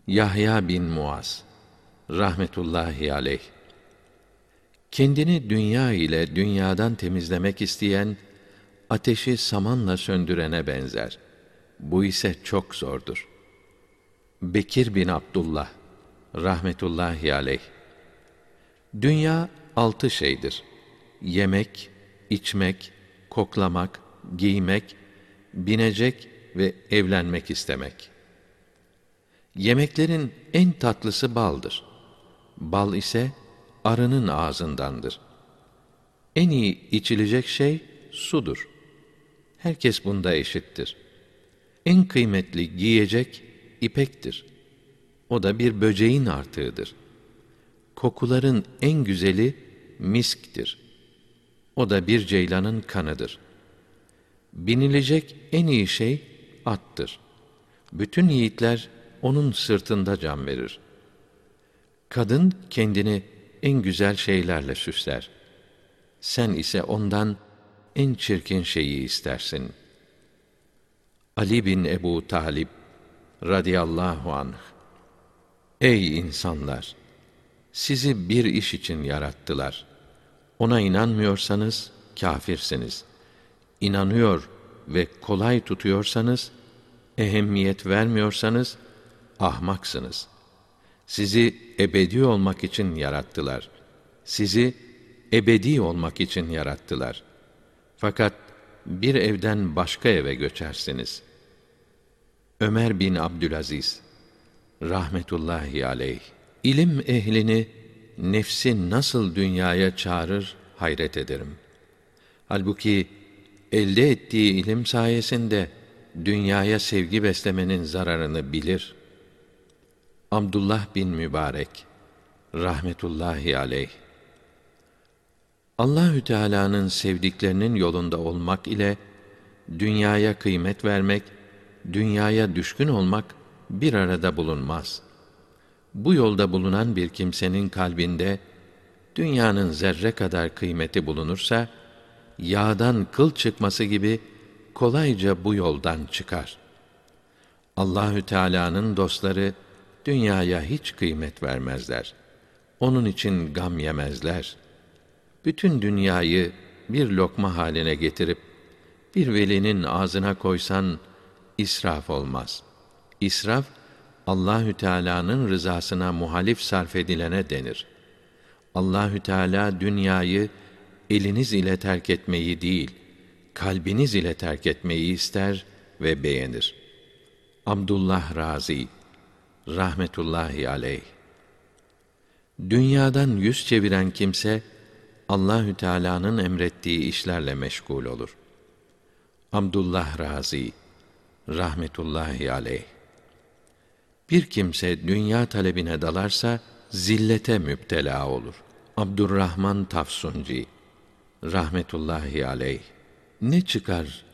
Speaker 1: Yahya bin Muaz rahmetullahi aleyh kendini dünya ile dünyadan temizlemek isteyen ateşi samanla söndürene benzer. Bu ise çok zordur. Bekir bin Abdullah rahmetullahi aleyh Dünya altı şeydir. Yemek, içmek, koklamak, giymek, binecek ve evlenmek istemek. Yemeklerin en tatlısı baldır. Bal ise arının ağzındandır. En iyi içilecek şey sudur. Herkes bunda eşittir. En kıymetli giyecek ipektir. O da bir böceğin artığıdır. Kokuların en güzeli misktir. O da bir ceylanın kanıdır. Binilecek en iyi şey attır. Bütün yiğitler onun sırtında can verir. Kadın kendini en güzel şeylerle süsler. Sen ise ondan en çirkin şeyi istersin. Ali bin Ebu Talib radıyallahu anh Ey insanlar! Sizi bir iş için yarattılar. Ona inanmıyorsanız kâfirsiniz. İnanıyor ve kolay tutuyorsanız, ehemmiyet vermiyorsanız ahmaksınız. Sizi ebedi olmak için yarattılar. Sizi ebedi olmak için yarattılar. Fakat bir evden başka eve göçersiniz. Ömer bin Abdülaziz rahmetullahi aleyh ilim ehlini nefsi nasıl dünyaya çağırır hayret ederim. Halbuki elde ettiği ilim sayesinde dünyaya sevgi beslemenin zararını bilir. Abdullah bin Mübarek rahmetullahi aleyh Allahü Teala'nın sevdiklerinin yolunda olmak ile dünyaya kıymet vermek, dünyaya düşkün olmak bir arada bulunmaz. Bu yolda bulunan bir kimsenin kalbinde dünyanın zerre kadar kıymeti bulunursa yağdan kıl çıkması gibi kolayca bu yoldan çıkar. Allahü Teala'nın dostları dünyaya hiç kıymet vermezler. Onun için gam yemezler.'' Bütün dünyayı bir lokma haline getirip bir velinin ağzına koysan israf olmaz. İsraf Allahü Teala'nın rızasına muhalif sarf edilene denir. Allahü Teala dünyayı eliniz ile terk etmeyi değil, kalbiniz ile terk etmeyi ister ve beğenir. Abdullah Razi rahmetullahi aleyh Dünyadan yüz çeviren kimse Allahü Teala'nın emrettiği işlerle meşgul olur. Abdullah Razi rahmetullahi aleyh Bir kimse dünya talebine dalarsa zillete müptela olur. Abdurrahman Tafsunci rahmetullahi aleyh ne çıkar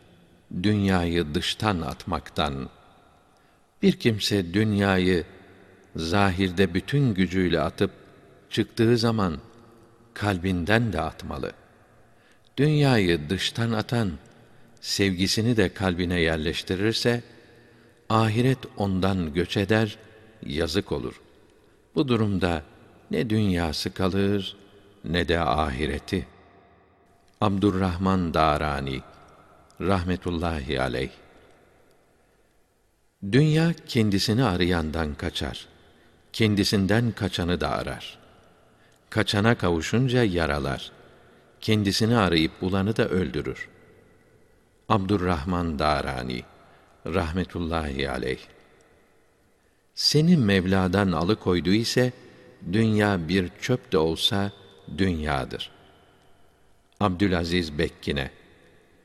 Speaker 1: dünyayı dıştan atmaktan bir kimse dünyayı zahirde bütün gücüyle atıp çıktığı zaman kalbinden de atmalı. Dünyayı dıştan atan sevgisini de kalbine yerleştirirse ahiret ondan göç eder, yazık olur. Bu durumda ne dünyası kalır ne de ahireti. Abdurrahman Darani rahmetullahi aleyh Dünya kendisini arayandan kaçar. Kendisinden kaçanı da arar. Kaçana kavuşunca yaralar. Kendisini arayıp bulanı da öldürür. Abdurrahman Darani rahmetullahi aleyh Seni Mevla'dan alıkoydu ise dünya bir çöp de olsa dünyadır. Abdülaziz Bekkine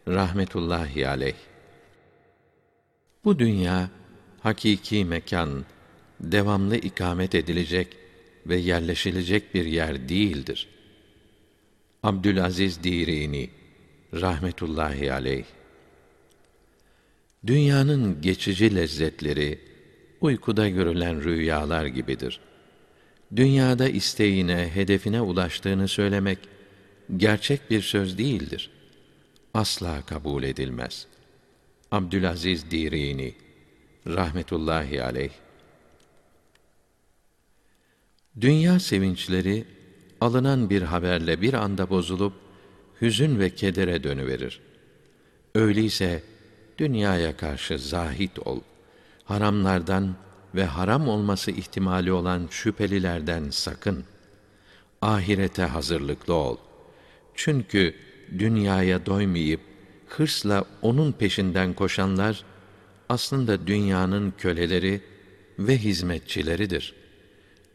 Speaker 1: rahmetullahi aleyh Bu dünya hakiki mekan, devamlı ikamet edilecek ve yerleşilecek bir yer değildir. Abdülaziz Dirini rahmetullahi aleyh Dünyanın geçici lezzetleri uykuda görülen rüyalar gibidir. Dünyada isteğine, hedefine ulaştığını söylemek gerçek bir söz değildir. Asla kabul edilmez. Abdülaziz Dirini rahmetullahi aleyh Dünya sevinçleri alınan bir haberle bir anda bozulup hüzün ve kedere dönüverir. Öyleyse dünyaya karşı zahit ol. Haramlardan ve haram olması ihtimali olan şüphelilerden sakın. Ahirete hazırlıklı ol. Çünkü dünyaya doymayıp hırsla onun peşinden koşanlar aslında dünyanın köleleri ve hizmetçileridir.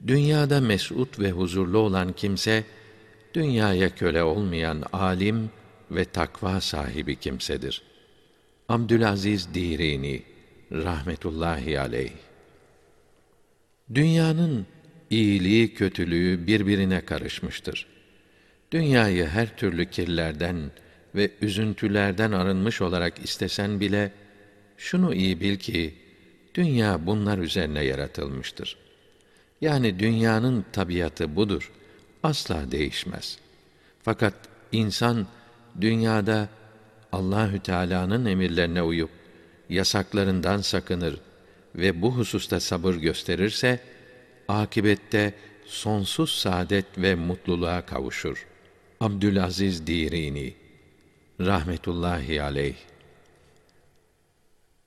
Speaker 1: Dünyada mesut ve huzurlu olan kimse dünyaya köle olmayan alim ve takva sahibi kimsedir. Abdülaziz Dirini rahmetullahi aleyh Dünyanın iyiliği kötülüğü birbirine karışmıştır. Dünyayı her türlü kirlerden ve üzüntülerden arınmış olarak istesen bile şunu iyi bil ki dünya bunlar üzerine yaratılmıştır. Yani dünyanın tabiatı budur. Asla değişmez. Fakat insan dünyada Allahü Teala'nın emirlerine uyup yasaklarından sakınır ve bu hususta sabır gösterirse akibette sonsuz saadet ve mutluluğa kavuşur. Abdülaziz Dirini rahmetullahi aleyh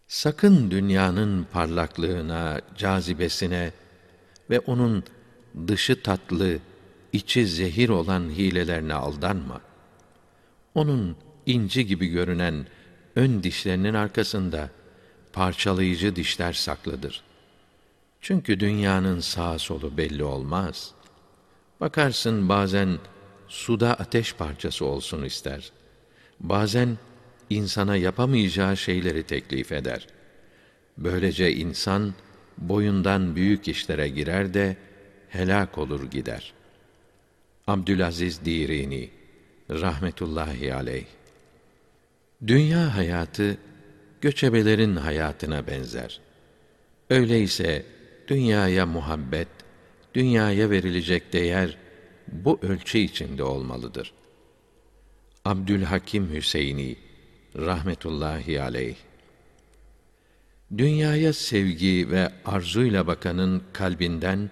Speaker 1: Sakın dünyanın parlaklığına, cazibesine ve onun dışı tatlı, içi zehir olan hilelerine aldanma. Onun inci gibi görünen ön dişlerinin arkasında parçalayıcı dişler saklıdır. Çünkü dünyanın sağ solu belli olmaz. Bakarsın bazen suda ateş parçası olsun ister. Bazen insana yapamayacağı şeyleri teklif eder. Böylece insan boyundan büyük işlere girer de helak olur gider. Abdülaziz Dirini rahmetullahi aleyh Dünya hayatı göçebelerin hayatına benzer. Öyleyse dünyaya muhabbet, dünyaya verilecek değer bu ölçü içinde olmalıdır. Abdülhakim Hüseyini rahmetullahi aleyh Dünyaya sevgi ve arzuyla bakanın kalbinden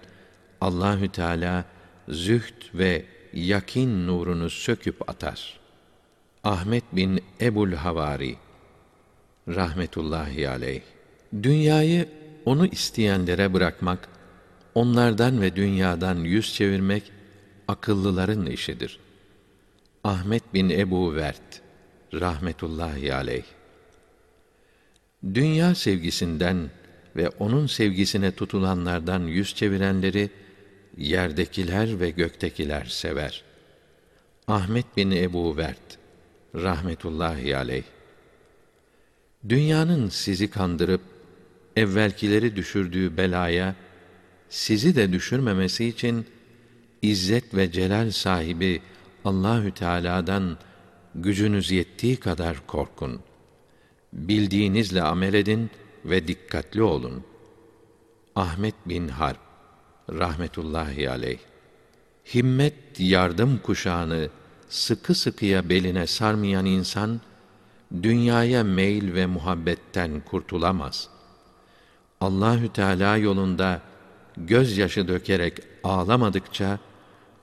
Speaker 1: Allahü Teala zühd ve yakin nurunu söküp atar. Ahmet bin Ebul Havari rahmetullahi aleyh Dünyayı onu isteyenlere bırakmak, onlardan ve dünyadan yüz çevirmek akıllıların işidir. Ahmet bin Ebu Vert rahmetullahi aleyh. Dünya sevgisinden ve onun sevgisine tutulanlardan yüz çevirenleri yerdekiler ve göktekiler sever. Ahmet bin Ebu Vert rahmetullahi aleyh Dünyanın sizi kandırıp evvelkileri düşürdüğü belaya sizi de düşürmemesi için izzet ve celal sahibi Allahü Teala'dan gücünüz yettiği kadar korkun. Bildiğinizle amel edin ve dikkatli olun. Ahmet bin Harp rahmetullahi aleyh himmet yardım kuşağını sıkı sıkıya beline sarmayan insan dünyaya meyil ve muhabbetten kurtulamaz. Allahü Teala yolunda gözyaşı dökerek ağlamadıkça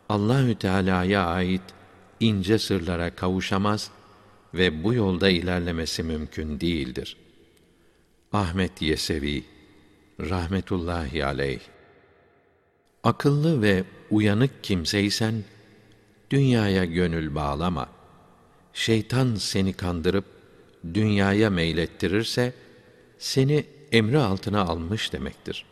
Speaker 1: Allahü Teala'ya ait ince sırlara kavuşamaz ve bu yolda ilerlemesi mümkün değildir. Ahmet Yesevi rahmetullahi aleyh Akıllı ve uyanık kimseysen dünyaya gönül bağlama. Şeytan seni kandırıp dünyaya meylettirirse seni emri altına almış demektir.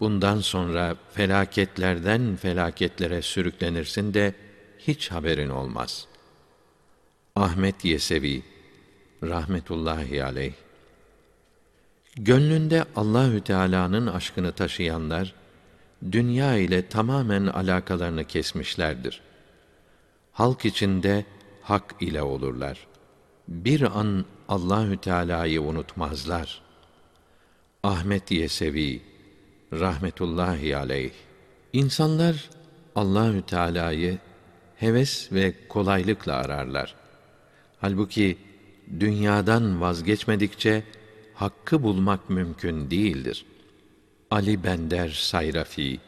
Speaker 1: Bundan sonra felaketlerden felaketlere sürüklenirsin de hiç haberin olmaz. Ahmet Yesevi rahmetullahi aleyh Gönlünde Allahü Teala'nın aşkını taşıyanlar dünya ile tamamen alakalarını kesmişlerdir. Halk içinde hak ile olurlar. Bir an Allahü Teala'yı unutmazlar. Ahmet Yesevi rahmetullahi aleyh İnsanlar Allahü Teala'yı heves ve kolaylıkla ararlar. Halbuki dünyadan vazgeçmedikçe hakkı bulmak mümkün değildir. Ali Bender Sayrafi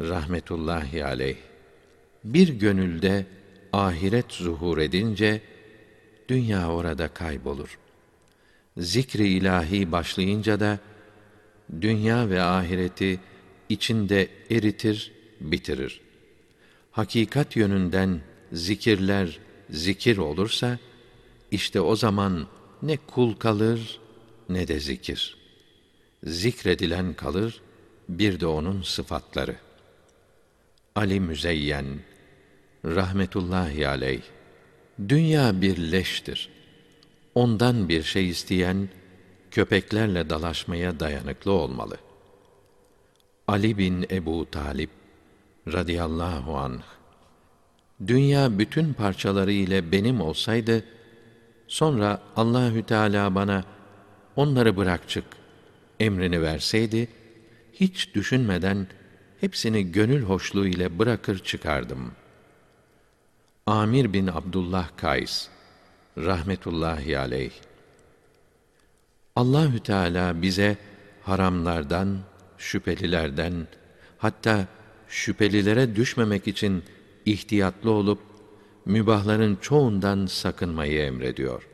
Speaker 1: rahmetullahi aleyh bir gönülde ahiret zuhur edince dünya orada kaybolur. Zikri ilahi başlayınca da dünya ve ahireti içinde eritir, bitirir. Hakikat yönünden zikirler zikir olursa işte o zaman ne kul kalır ne de zikir. Zikredilen kalır, bir de onun sıfatları. Ali Müzeyyen rahmetullahi aleyh Dünya bir leştir. Ondan bir şey isteyen köpeklerle dalaşmaya dayanıklı olmalı. Ali bin Ebu Talip radıyallahu anh Dünya bütün parçaları ile benim olsaydı sonra Allahü Teala bana onları bırak çık emrini verseydi hiç düşünmeden hepsini gönül hoşluğu ile bırakır çıkardım. Amir bin Abdullah Kays rahmetullahi aleyh Allahü Teala bize haramlardan, şüphelilerden, hatta şüphelilere düşmemek için ihtiyatlı olup mübahların çoğundan sakınmayı emrediyor.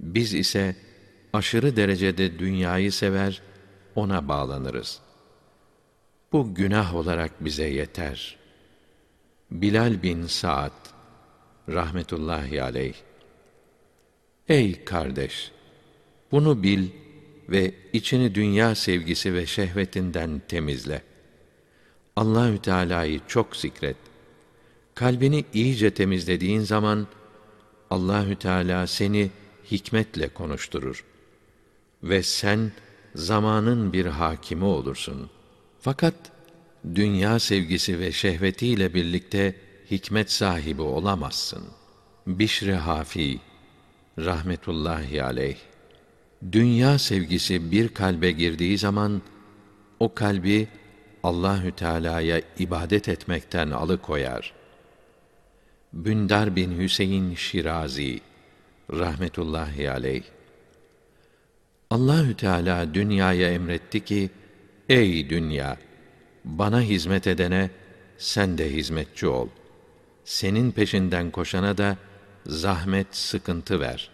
Speaker 1: Biz ise aşırı derecede dünyayı sever, ona bağlanırız. Bu günah olarak bize yeter. Bilal bin Sa'd rahmetullahi aleyh Ey kardeş! Bunu bil ve içini dünya sevgisi ve şehvetinden temizle. Allahü Teala'yı çok zikret. Kalbini iyice temizlediğin zaman Allahü Teala seni hikmetle konuşturur ve sen zamanın bir hakimi olursun. Fakat dünya sevgisi ve şehvetiyle birlikte hikmet sahibi olamazsın. Bişri Hafi rahmetullahi aleyh Dünya sevgisi bir kalbe girdiği zaman o kalbi Allahü Teala'ya ibadet etmekten alıkoyar. Bündar bin Hüseyin Şirazi rahmetullahi aleyh Allahü Teala dünyaya emretti ki: Ey dünya, bana hizmet edene sen de hizmetçi ol. Senin peşinden koşana da zahmet, sıkıntı ver.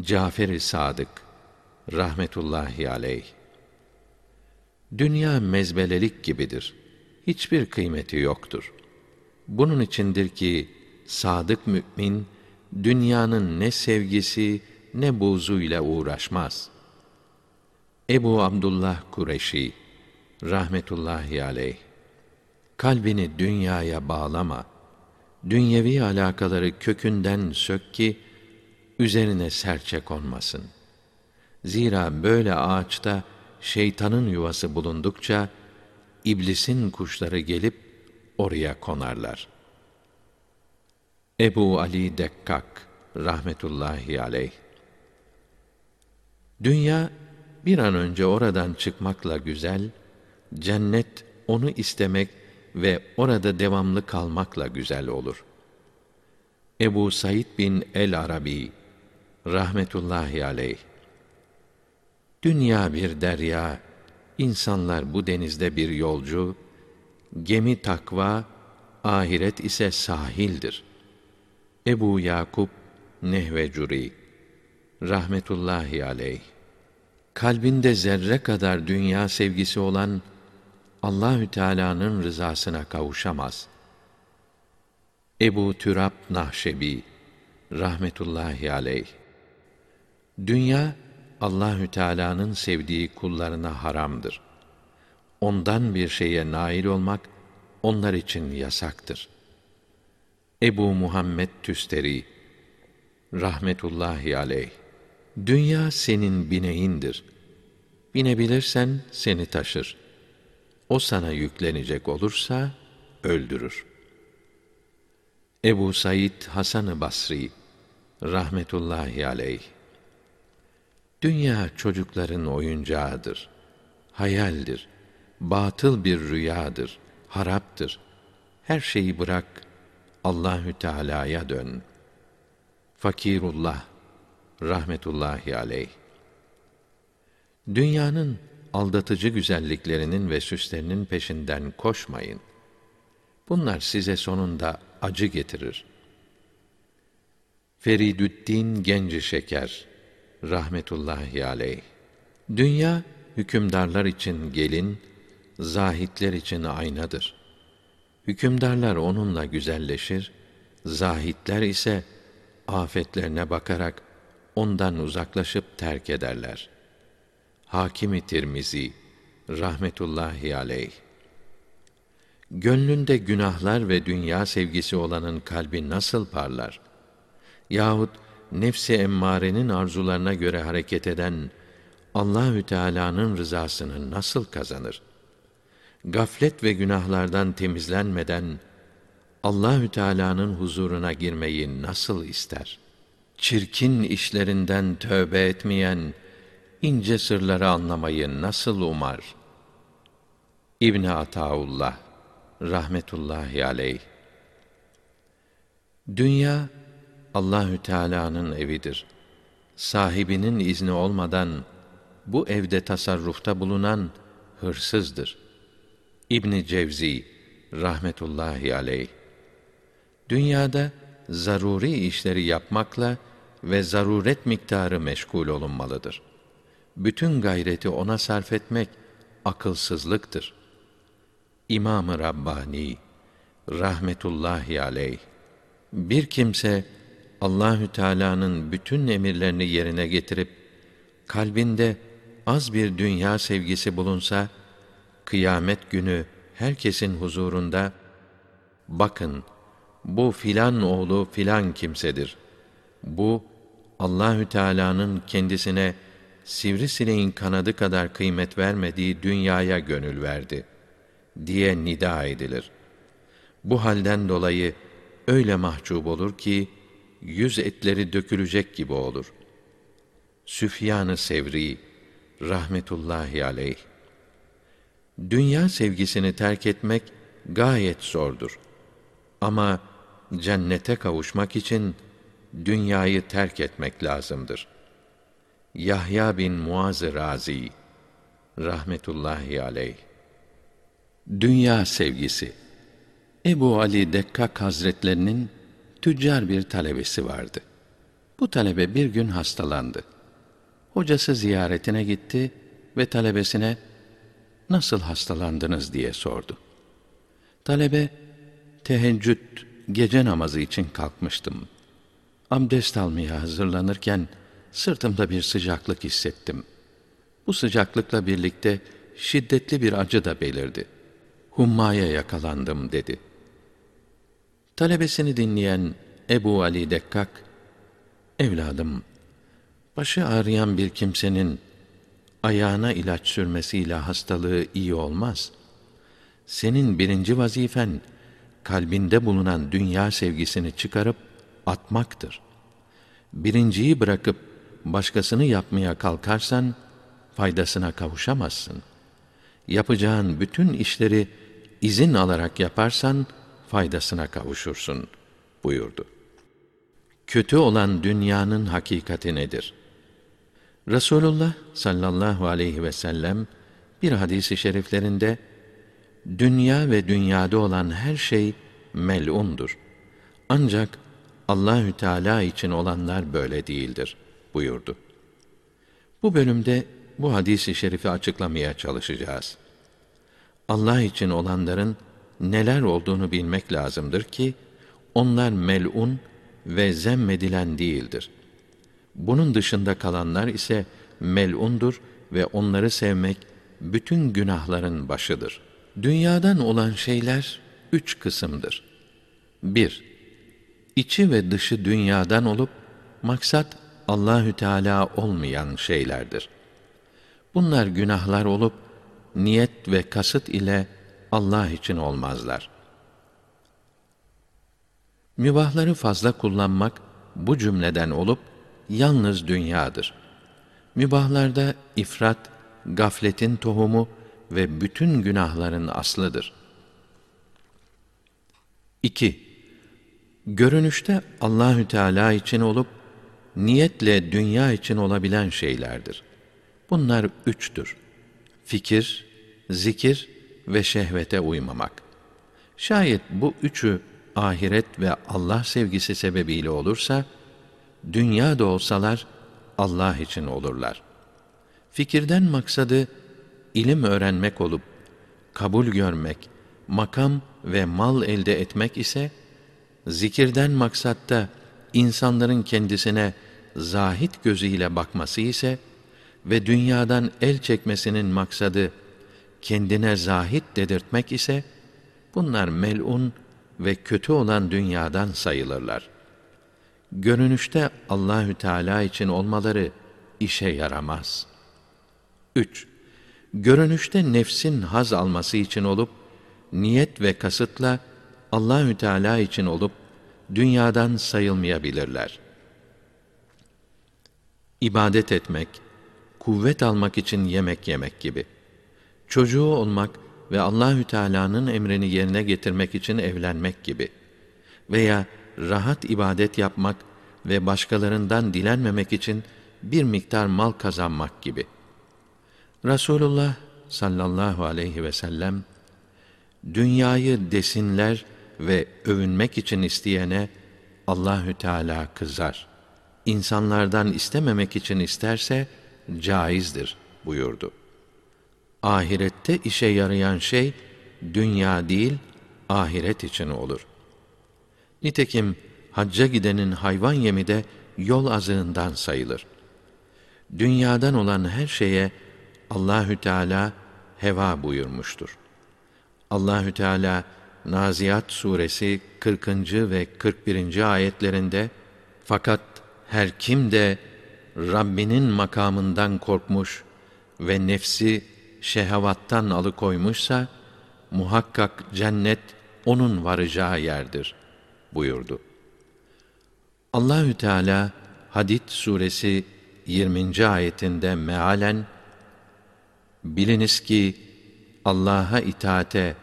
Speaker 1: Cafer-i Sadık rahmetullahi aleyh Dünya mezbelelik gibidir. Hiçbir kıymeti yoktur. Bunun içindir ki sadık mümin dünyanın ne sevgisi ne buzu ile uğraşmaz. Ebu Abdullah Kureşi rahmetullahi aleyh kalbini dünyaya bağlama. Dünyevi alakaları kökünden sök ki üzerine serçe konmasın. Zira böyle ağaçta şeytanın yuvası bulundukça iblisin kuşları gelip oraya konarlar. Ebu Ali Dekkak rahmetullahi aleyh Dünya bir an önce oradan çıkmakla güzel, cennet onu istemek ve orada devamlı kalmakla güzel olur. Ebu Said bin El Arabi rahmetullahi aleyh Dünya bir derya, insanlar bu denizde bir yolcu, gemi takva, ahiret ise sahildir. Ebu Yakup Nehvecuri rahmetullahi aleyh kalbinde zerre kadar dünya sevgisi olan Allahü Teala'nın rızasına kavuşamaz. Ebu Türab Nahşebi rahmetullahi aleyh Dünya Allahü Teala'nın sevdiği kullarına haramdır. Ondan bir şeye nail olmak onlar için yasaktır. Ebu Muhammed Tüsteri rahmetullahi aleyh Dünya senin bineğindir. Binebilirsen seni taşır. O sana yüklenecek olursa öldürür. Ebu Said Hasan-ı Basri rahmetullahi aleyh Dünya çocukların oyuncağıdır. Hayaldir. Batıl bir rüyadır. Haraptır. Her şeyi bırak. Allahü Teala'ya dön. Fakirullah rahmetullahi aleyh. Dünyanın aldatıcı güzelliklerinin ve süslerinin peşinden koşmayın. Bunlar size sonunda acı getirir. Feridüddin Genci Şeker rahmetullahi aleyh. Dünya hükümdarlar için gelin, zahitler için aynadır. Hükümdarlar onunla güzelleşir, zahitler ise afetlerine bakarak ondan uzaklaşıp terk ederler. Hakimi Tirmizi rahmetullahi aleyh Gönlünde günahlar ve dünya sevgisi olanın kalbi nasıl parlar? Yahut nefsi emmarenin arzularına göre hareket eden Allahü Teala'nın rızasını nasıl kazanır? Gaflet ve günahlardan temizlenmeden Allahü Teala'nın huzuruna girmeyi nasıl ister? Çirkin işlerinden tövbe etmeyen ince sırları anlamayı nasıl umar? İbn Ataullah rahmetullahi aleyh Dünya Allahü Teala'nın evidir. Sahibinin izni olmadan bu evde tasarrufta bulunan hırsızdır. İbn Cevzi rahmetullahi aleyh Dünyada zaruri işleri yapmakla ve zaruret miktarı meşgul olunmalıdır. Bütün gayreti ona sarf etmek akılsızlıktır. İmam-ı Rabbani rahmetullahi aleyh bir kimse Allahü Teala'nın bütün emirlerini yerine getirip kalbinde az bir dünya sevgisi bulunsa kıyamet günü herkesin huzurunda bakın bu filan oğlu filan kimsedir. Bu Allahü Teala'nın kendisine sivrisineğin kanadı kadar kıymet vermediği dünyaya gönül verdi diye nida edilir. Bu halden dolayı öyle mahcup olur ki yüz etleri dökülecek gibi olur. Süfyan-ı Sevri rahmetullahi aleyh Dünya sevgisini terk etmek gayet zordur. Ama cennete kavuşmak için dünyayı terk etmek lazımdır. Yahya bin Muaz Razi rahmetullahi aleyh Dünya sevgisi Ebu Ali Dekkak Hazretlerinin tüccar bir talebesi vardı. Bu talebe bir gün hastalandı. Hocası ziyaretine gitti ve talebesine nasıl hastalandınız diye sordu. Talebe teheccüd gece namazı için kalkmıştım. Abdest almaya hazırlanırken sırtımda bir sıcaklık hissettim. Bu sıcaklıkla birlikte şiddetli bir acı da belirdi. Hummaya yakalandım dedi. Talebesini dinleyen Ebu Ali Dekkak, evladım, başı ağrıyan bir kimsenin ayağına ilaç sürmesiyle hastalığı iyi olmaz. Senin birinci vazifen, kalbinde bulunan dünya sevgisini çıkarıp atmaktır. Birinciyi bırakıp başkasını yapmaya kalkarsan, faydasına kavuşamazsın. Yapacağın bütün işleri izin alarak yaparsan, faydasına kavuşursun, buyurdu. Kötü olan dünyanın hakikati nedir? Resulullah sallallahu aleyhi ve sellem bir hadisi şeriflerinde dünya ve dünyada olan her şey melundur. Ancak Allahü Teala için olanlar böyle değildir buyurdu. Bu bölümde bu hadisi şerifi açıklamaya çalışacağız. Allah için olanların neler olduğunu bilmek lazımdır ki onlar melun ve zemmedilen değildir. Bunun dışında kalanlar ise melundur ve onları sevmek bütün günahların başıdır. Dünyadan olan şeyler üç kısımdır. 1. İçi ve dışı dünyadan olup maksat Allahü Teala olmayan şeylerdir. Bunlar günahlar olup niyet ve kasıt ile Allah için olmazlar. Mübahları fazla kullanmak bu cümleden olup yalnız dünyadır. Mübahlarda ifrat, gafletin tohumu ve bütün günahların aslıdır. 2. Görünüşte Allahü Teala için olup niyetle dünya için olabilen şeylerdir. Bunlar üçtür. Fikir, zikir ve şehvete uymamak. Şayet bu üçü ahiret ve Allah sevgisi sebebiyle olursa, dünya da olsalar Allah için olurlar. Fikirden maksadı ilim öğrenmek olup kabul görmek, makam ve mal elde etmek ise zikirden maksatta insanların kendisine zahit gözüyle bakması ise ve dünyadan el çekmesinin maksadı kendine zahit dedirtmek ise bunlar melun ve kötü olan dünyadan sayılırlar. Görünüşte Allahü Teala için olmaları işe yaramaz. 3. Görünüşte nefsin haz alması için olup niyet ve kasıtla Allahü Teala için olup dünyadan sayılmayabilirler. İbadet etmek, kuvvet almak için yemek yemek gibi. Çocuğu olmak ve Allahü Teala'nın emrini yerine getirmek için evlenmek gibi veya rahat ibadet yapmak ve başkalarından dilenmemek için bir miktar mal kazanmak gibi. Rasulullah sallallahu aleyhi ve sellem dünyayı desinler ve övünmek için isteyene Allahü Teala kızar. İnsanlardan istememek için isterse caizdir buyurdu. Ahirette işe yarayan şey dünya değil, ahiret için olur. Nitekim hacca gidenin hayvan yemi de yol azığından sayılır. Dünyadan olan her şeye Allahü Teala heva buyurmuştur. Allahü Teala Naziat suresi 40. ve 41. ayetlerinde fakat her kim de Rabbinin makamından korkmuş ve nefsi şehevattan alıkoymuşsa muhakkak cennet onun varacağı yerdir buyurdu. Allahü Teala Hadid suresi 20. ayetinde mealen biliniz ki Allah'a itaate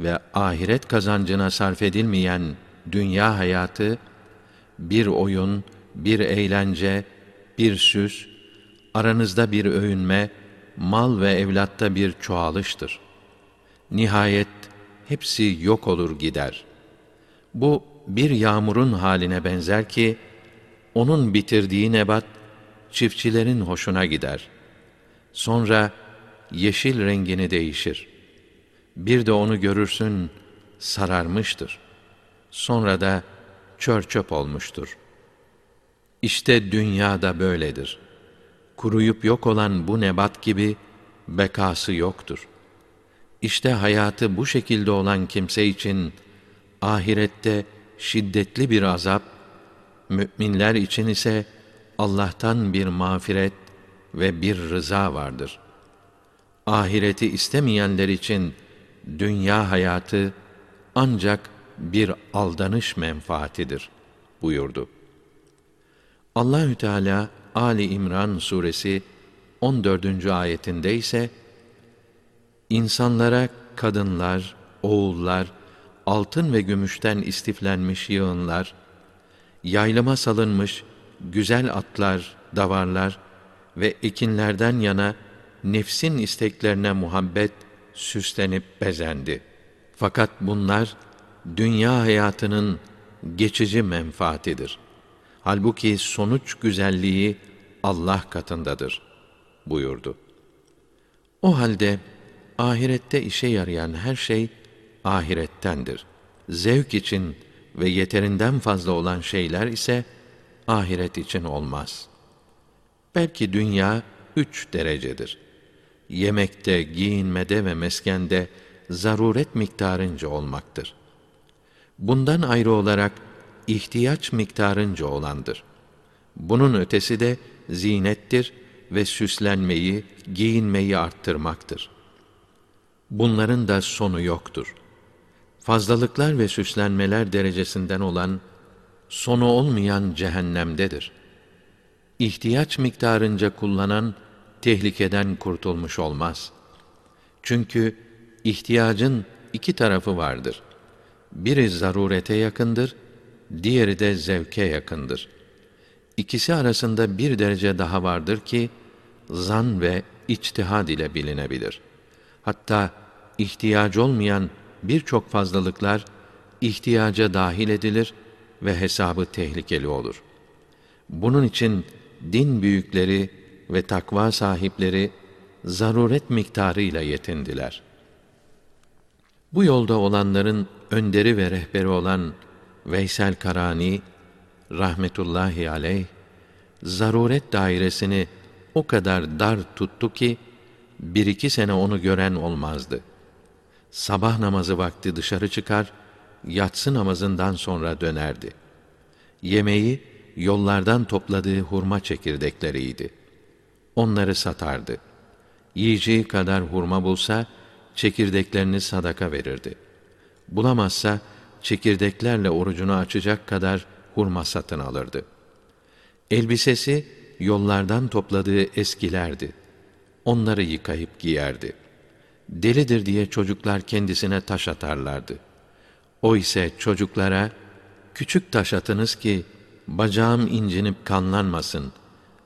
Speaker 1: ve ahiret kazancına sarf edilmeyen dünya hayatı bir oyun, bir eğlence, bir süs, aranızda bir övünme, mal ve evlatta bir çoğalıştır. Nihayet hepsi yok olur gider. Bu bir yağmurun haline benzer ki onun bitirdiği nebat çiftçilerin hoşuna gider. Sonra yeşil rengini değişir. Bir de onu görürsün sararmıştır. Sonra da çör çöp olmuştur. İşte dünya da böyledir. kuruyup yok olan bu nebat gibi bekası yoktur. İşte hayatı bu şekilde olan kimse için ahirette şiddetli bir azap, müminler için ise Allah'tan bir mağfiret ve bir rıza vardır. Ahireti istemeyenler için dünya hayatı ancak bir aldanış menfaatidir buyurdu. Allahü Teala Ali İmran suresi 14. ayetinde ise insanlara kadınlar, oğullar, altın ve gümüşten istiflenmiş yığınlar, yaylama salınmış güzel atlar, davarlar ve ekinlerden yana nefsin isteklerine muhabbet süslenip bezendi. Fakat bunlar dünya hayatının geçici menfaatidir. Halbuki sonuç güzelliği Allah katındadır buyurdu. O halde ahirette işe yarayan her şey ahirettendir. Zevk için ve yeterinden fazla olan şeyler ise ahiret için olmaz. Belki dünya üç derecedir. Yemekte, giyinmede ve meskende zaruret miktarınca olmaktır. Bundan ayrı olarak ihtiyaç miktarınca olandır. Bunun ötesi de zinettir ve süslenmeyi, giyinmeyi arttırmaktır. Bunların da sonu yoktur. Fazlalıklar ve süslenmeler derecesinden olan, sonu olmayan cehennemdedir. İhtiyaç miktarınca kullanan, tehlikeden kurtulmuş olmaz. Çünkü ihtiyacın iki tarafı vardır. Biri zarurete yakındır, diğeri de zevke yakındır. İkisi arasında bir derece daha vardır ki, zan ve içtihad ile bilinebilir. Hatta ihtiyaç olmayan birçok fazlalıklar ihtiyaca dahil edilir ve hesabı tehlikeli olur. Bunun için din büyükleri ve takva sahipleri zaruret miktarıyla yetindiler. Bu yolda olanların önderi ve rehberi olan Veysel Karani rahmetullahi aleyh zaruret dairesini o kadar dar tuttu ki bir iki sene onu gören olmazdı. Sabah namazı vakti dışarı çıkar, yatsı namazından sonra dönerdi. Yemeği yollardan topladığı hurma çekirdekleriydi. Onları satardı. Yiyeceği kadar hurma bulsa çekirdeklerini sadaka verirdi. Bulamazsa çekirdeklerle orucunu açacak kadar hurma satın alırdı. Elbisesi yollardan topladığı eskilerdi. Onları yıkayıp giyerdi. Delidir diye çocuklar kendisine taş atarlardı. O ise çocuklara küçük taş atınız ki bacağım incinip kanlanmasın.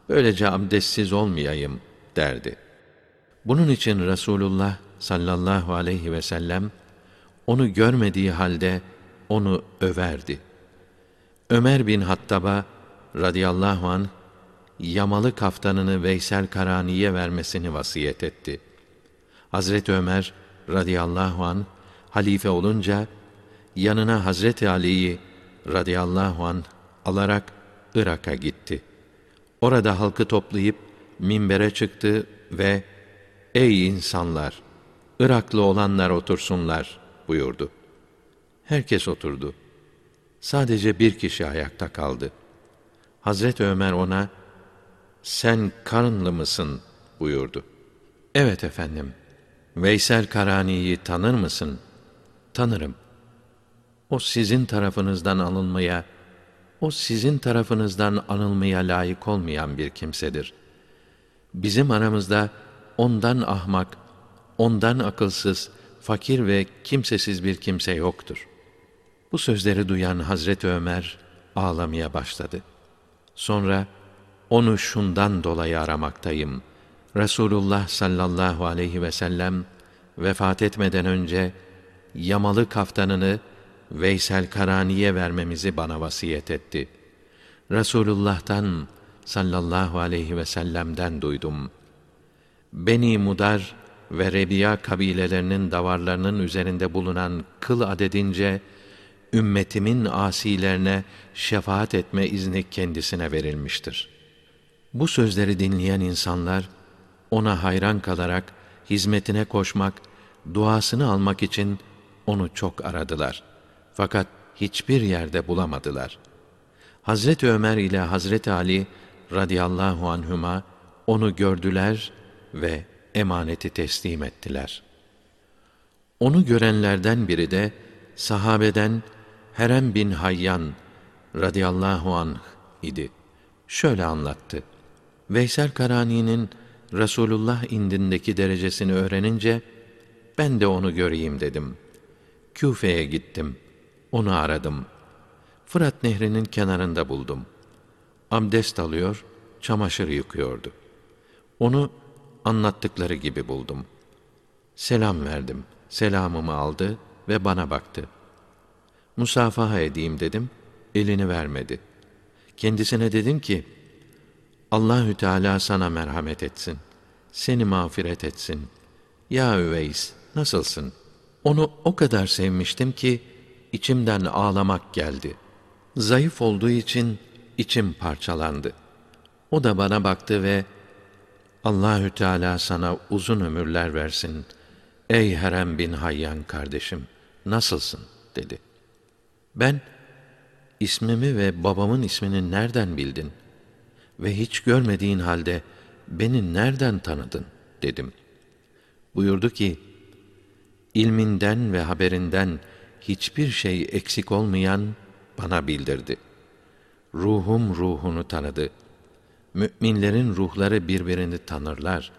Speaker 1: Böylece abdestsiz olmayayım derdi. Bunun için Resulullah sallallahu aleyhi ve sellem onu görmediği halde onu överdi. Ömer bin Hattab'a radıyallahu an yamalı kaftanını Veysel Karani'ye vermesini vasiyet etti. Hazreti Ömer radıyallahu an halife olunca yanına Hazreti Ali'yi radıyallahu an alarak Irak'a gitti. Orada halkı toplayıp minbere çıktı ve Ey insanlar! Iraklı olanlar otursunlar buyurdu. Herkes oturdu. Sadece bir kişi ayakta kaldı. Hazret Ömer ona, sen karınlı mısın buyurdu. Evet efendim. Veysel Karani'yi tanır mısın? Tanırım. O sizin tarafınızdan alınmaya, o sizin tarafınızdan anılmaya layık olmayan bir kimsedir. Bizim aramızda ondan ahmak, ondan akılsız, fakir ve kimsesiz bir kimse yoktur. Bu sözleri duyan Hazreti Ömer ağlamaya başladı. Sonra onu şundan dolayı aramaktayım. Resulullah sallallahu aleyhi ve sellem vefat etmeden önce yamalı kaftanını Veysel Karani'ye vermemizi bana vasiyet etti. Resulullah'tan sallallahu aleyhi ve sellem'den duydum. Beni Mudar ve Rebiya kabilelerinin davarlarının üzerinde bulunan kıl adedince ümmetimin asilerine şefaat etme izni kendisine verilmiştir. Bu sözleri dinleyen insanlar ona hayran kalarak hizmetine koşmak, duasını almak için onu çok aradılar. Fakat hiçbir yerde bulamadılar. Hazreti Ömer ile Hazreti Ali radıyallahu anhuma onu gördüler ve emaneti teslim ettiler. Onu görenlerden biri de sahabeden Herem bin Hayyan radıyallahu anh idi. Şöyle anlattı. Veysel Karani'nin Resulullah indindeki derecesini öğrenince ben de onu göreyim dedim. Küfe'ye gittim. Onu aradım. Fırat Nehri'nin kenarında buldum. Abdest alıyor, çamaşır yıkıyordu. Onu anlattıkları gibi buldum. Selam verdim. Selamımı aldı ve bana baktı. Musafaha edeyim dedim. Elini vermedi. Kendisine dedim ki: Allahü Teala sana merhamet etsin. Seni mağfiret etsin. Ya Üveys, nasılsın? Onu o kadar sevmiştim ki içimden ağlamak geldi. Zayıf olduğu için içim parçalandı. O da bana baktı ve Allahü Teala sana uzun ömürler versin. Ey Herem bin Hayyan kardeşim, nasılsın? dedi. Ben, ismimi ve babamın ismini nereden bildin? Ve hiç görmediğin halde beni nereden tanıdın? dedim. Buyurdu ki, ilminden ve haberinden hiçbir şey eksik olmayan bana bildirdi. Ruhum ruhunu tanıdı. Müminlerin ruhları birbirini tanırlar.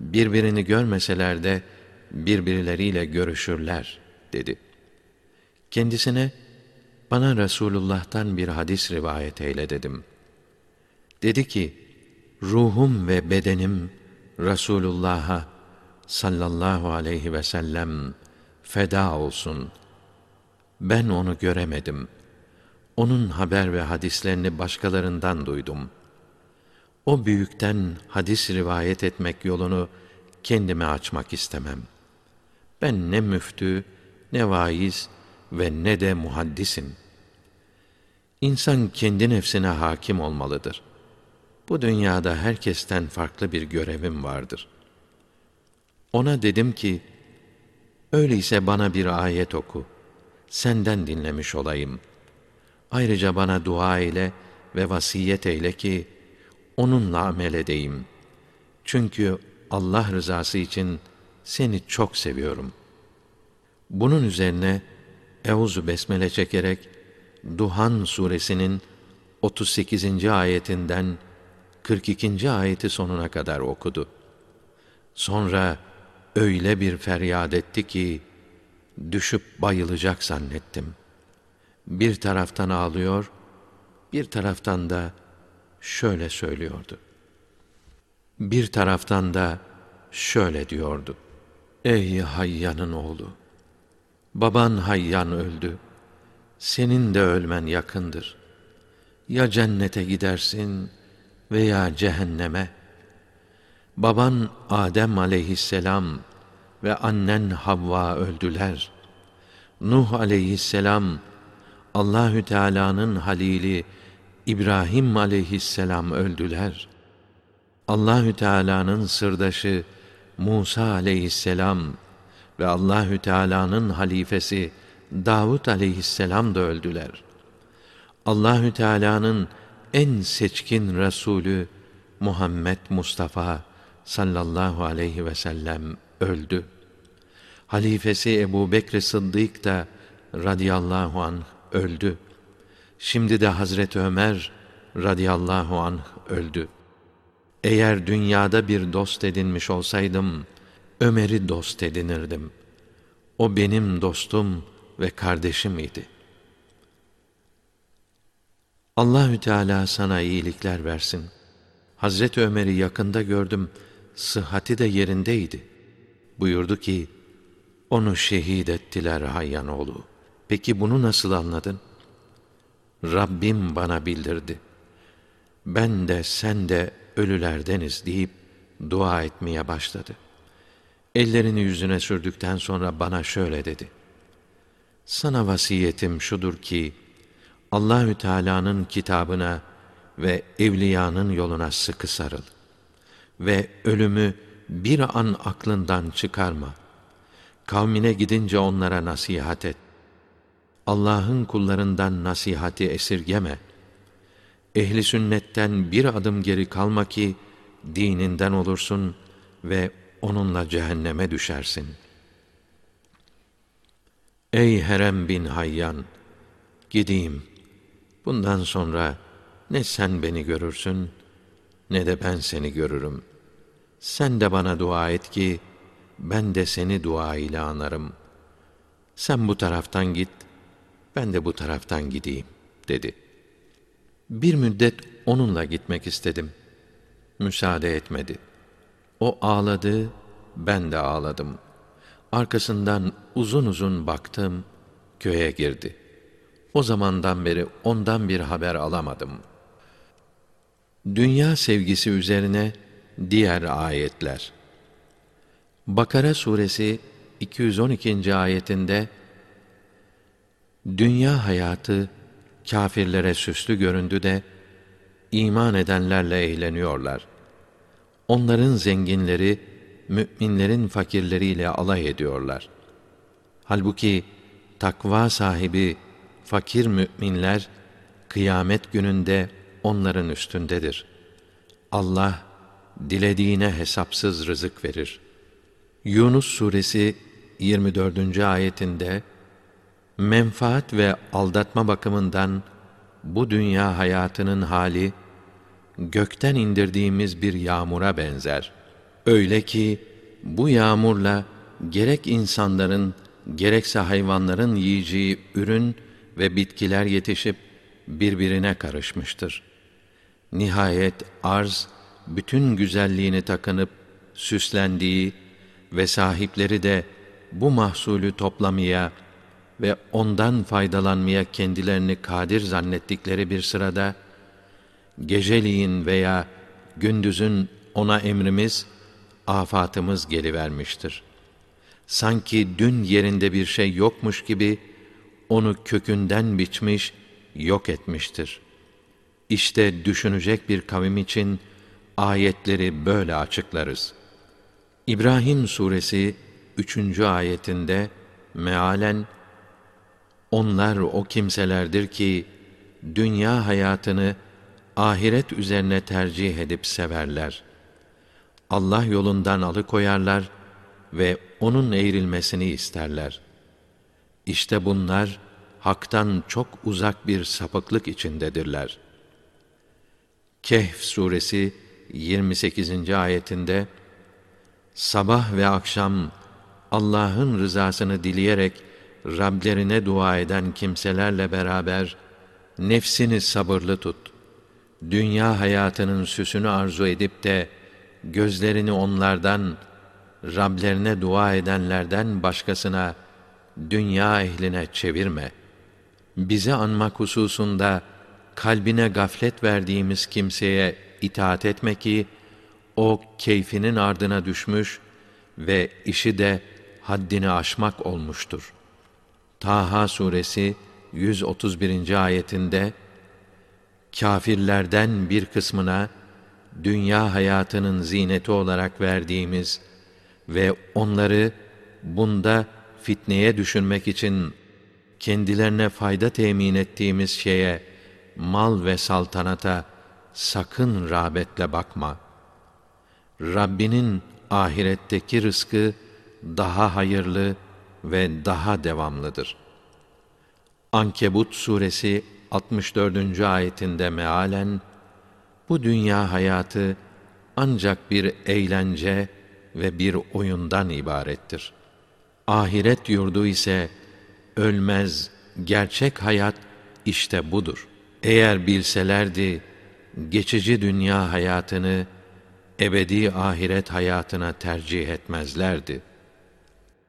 Speaker 1: Birbirini görmeseler de birbirleriyle görüşürler dedi. Kendisine bana Resulullah'tan bir hadis rivayet eyle dedim. Dedi ki, ruhum ve bedenim Resulullah'a sallallahu aleyhi ve sellem feda olsun. Ben onu göremedim. Onun haber ve hadislerini başkalarından duydum. O büyükten hadis rivayet etmek yolunu kendime açmak istemem. Ben ne müftü, ne vaiz ve ne de muhaddisim. İnsan kendi nefsine hakim olmalıdır. Bu dünyada herkesten farklı bir görevim vardır. Ona dedim ki, öyleyse bana bir ayet oku. Senden dinlemiş olayım. Ayrıca bana dua eyle ve vasiyet eyle ki, onunla amel edeyim. Çünkü Allah rızası için seni çok seviyorum. Bunun üzerine Euzu besmele çekerek Duhan suresinin 38. ayetinden 42. ayeti sonuna kadar okudu. Sonra öyle bir feryat etti ki düşüp bayılacak zannettim. Bir taraftan ağlıyor, bir taraftan da şöyle söylüyordu. Bir taraftan da şöyle diyordu. Ey Hayyan'ın oğlu! Baban Hayyan öldü. Senin de ölmen yakındır. Ya cennete gidersin veya cehenneme. Baban Adem aleyhisselam ve annen Havva öldüler. Nuh aleyhisselam Allahü Teala'nın halili İbrahim aleyhisselam öldüler. Allahü Teala'nın sırdaşı Musa aleyhisselam ve Allahü Teala'nın halifesi Davud aleyhisselam da öldüler. Allahü Teala'nın en seçkin Resulü Muhammed Mustafa sallallahu aleyhi ve sellem öldü. Halifesi Ebu Bekr Sıddık da radıyallahu anh öldü. Şimdi de Hazreti Ömer radıyallahu anh öldü. Eğer dünyada bir dost edinmiş olsaydım, Ömer'i dost edinirdim. O benim dostum ve kardeşim idi. Allahü Teala sana iyilikler versin. Hazreti Ömer'i yakında gördüm, sıhhati de yerindeydi. Buyurdu ki, onu şehit ettiler Hayyanoğlu. Peki bunu nasıl anladın? Rabbim bana bildirdi. Ben de sen de ölülerdeniz deyip dua etmeye başladı. Ellerini yüzüne sürdükten sonra bana şöyle dedi. Sana vasiyetim şudur ki Allahü Teala'nın kitabına ve evliyanın yoluna sıkı sarıl. Ve ölümü bir an aklından çıkarma. Kavmine gidince onlara nasihat et. Allah'ın kullarından nasihati esirgeme. Ehli sünnetten bir adım geri kalma ki dininden olursun ve onunla cehenneme düşersin. Ey Herem bin Hayyan! Gideyim. Bundan sonra ne sen beni görürsün, ne de ben seni görürüm. Sen de bana dua et ki, ben de seni dua ile anarım. Sen bu taraftan git, ben de bu taraftan gideyim, dedi. Bir müddet onunla gitmek istedim. Müsaade etmedi. O ağladı, ben de ağladım. Arkasından uzun uzun baktım, köye girdi. O zamandan beri ondan bir haber alamadım. Dünya sevgisi üzerine diğer ayetler. Bakara suresi 212. ayetinde dünya hayatı kâfirlere süslü göründü de iman edenlerle eğleniyorlar. Onların zenginleri müminlerin fakirleriyle alay ediyorlar. Halbuki takva sahibi fakir müminler kıyamet gününde onların üstündedir. Allah dilediğine hesapsız rızık verir. Yunus suresi 24. ayetinde menfaat ve aldatma bakımından bu dünya hayatının hali gökten indirdiğimiz bir yağmura benzer. Öyle ki bu yağmurla gerek insanların gerekse hayvanların yiyeceği ürün ve bitkiler yetişip birbirine karışmıştır. Nihayet arz bütün güzelliğini takınıp süslendiği ve sahipleri de bu mahsulü toplamaya ve ondan faydalanmaya kendilerini kadir zannettikleri bir sırada geceliğin veya gündüzün ona emrimiz, afatımız gelivermiştir. Sanki dün yerinde bir şey yokmuş gibi onu kökünden biçmiş, yok etmiştir. İşte düşünecek bir kavim için ayetleri böyle açıklarız. İbrahim suresi 3. ayetinde mealen onlar o kimselerdir ki dünya hayatını ahiret üzerine tercih edip severler. Allah yolundan alıkoyarlar ve onun eğrilmesini isterler. İşte bunlar haktan çok uzak bir sapıklık içindedirler. Kehf suresi 28. ayetinde sabah ve akşam Allah'ın rızasını dileyerek Rablerine dua eden kimselerle beraber nefsini sabırlı tut. Dünya hayatının süsünü arzu edip de gözlerini onlardan Rablerine dua edenlerden başkasına dünya ehline çevirme. Bizi anmak hususunda kalbine gaflet verdiğimiz kimseye itaat etme ki o keyfinin ardına düşmüş ve işi de haddini aşmak olmuştur. Taha suresi 131. ayetinde kâfirlerden bir kısmına dünya hayatının zineti olarak verdiğimiz ve onları bunda fitneye düşünmek için kendilerine fayda temin ettiğimiz şeye, mal ve saltanata sakın rağbetle bakma. Rabbinin ahiretteki rızkı daha hayırlı ve daha devamlıdır. Ankebut suresi 64. ayetinde mealen bu dünya hayatı ancak bir eğlence ve bir oyundan ibarettir. Ahiret yurdu ise ölmez, gerçek hayat işte budur. Eğer bilselerdi geçici dünya hayatını ebedi ahiret hayatına tercih etmezlerdi.''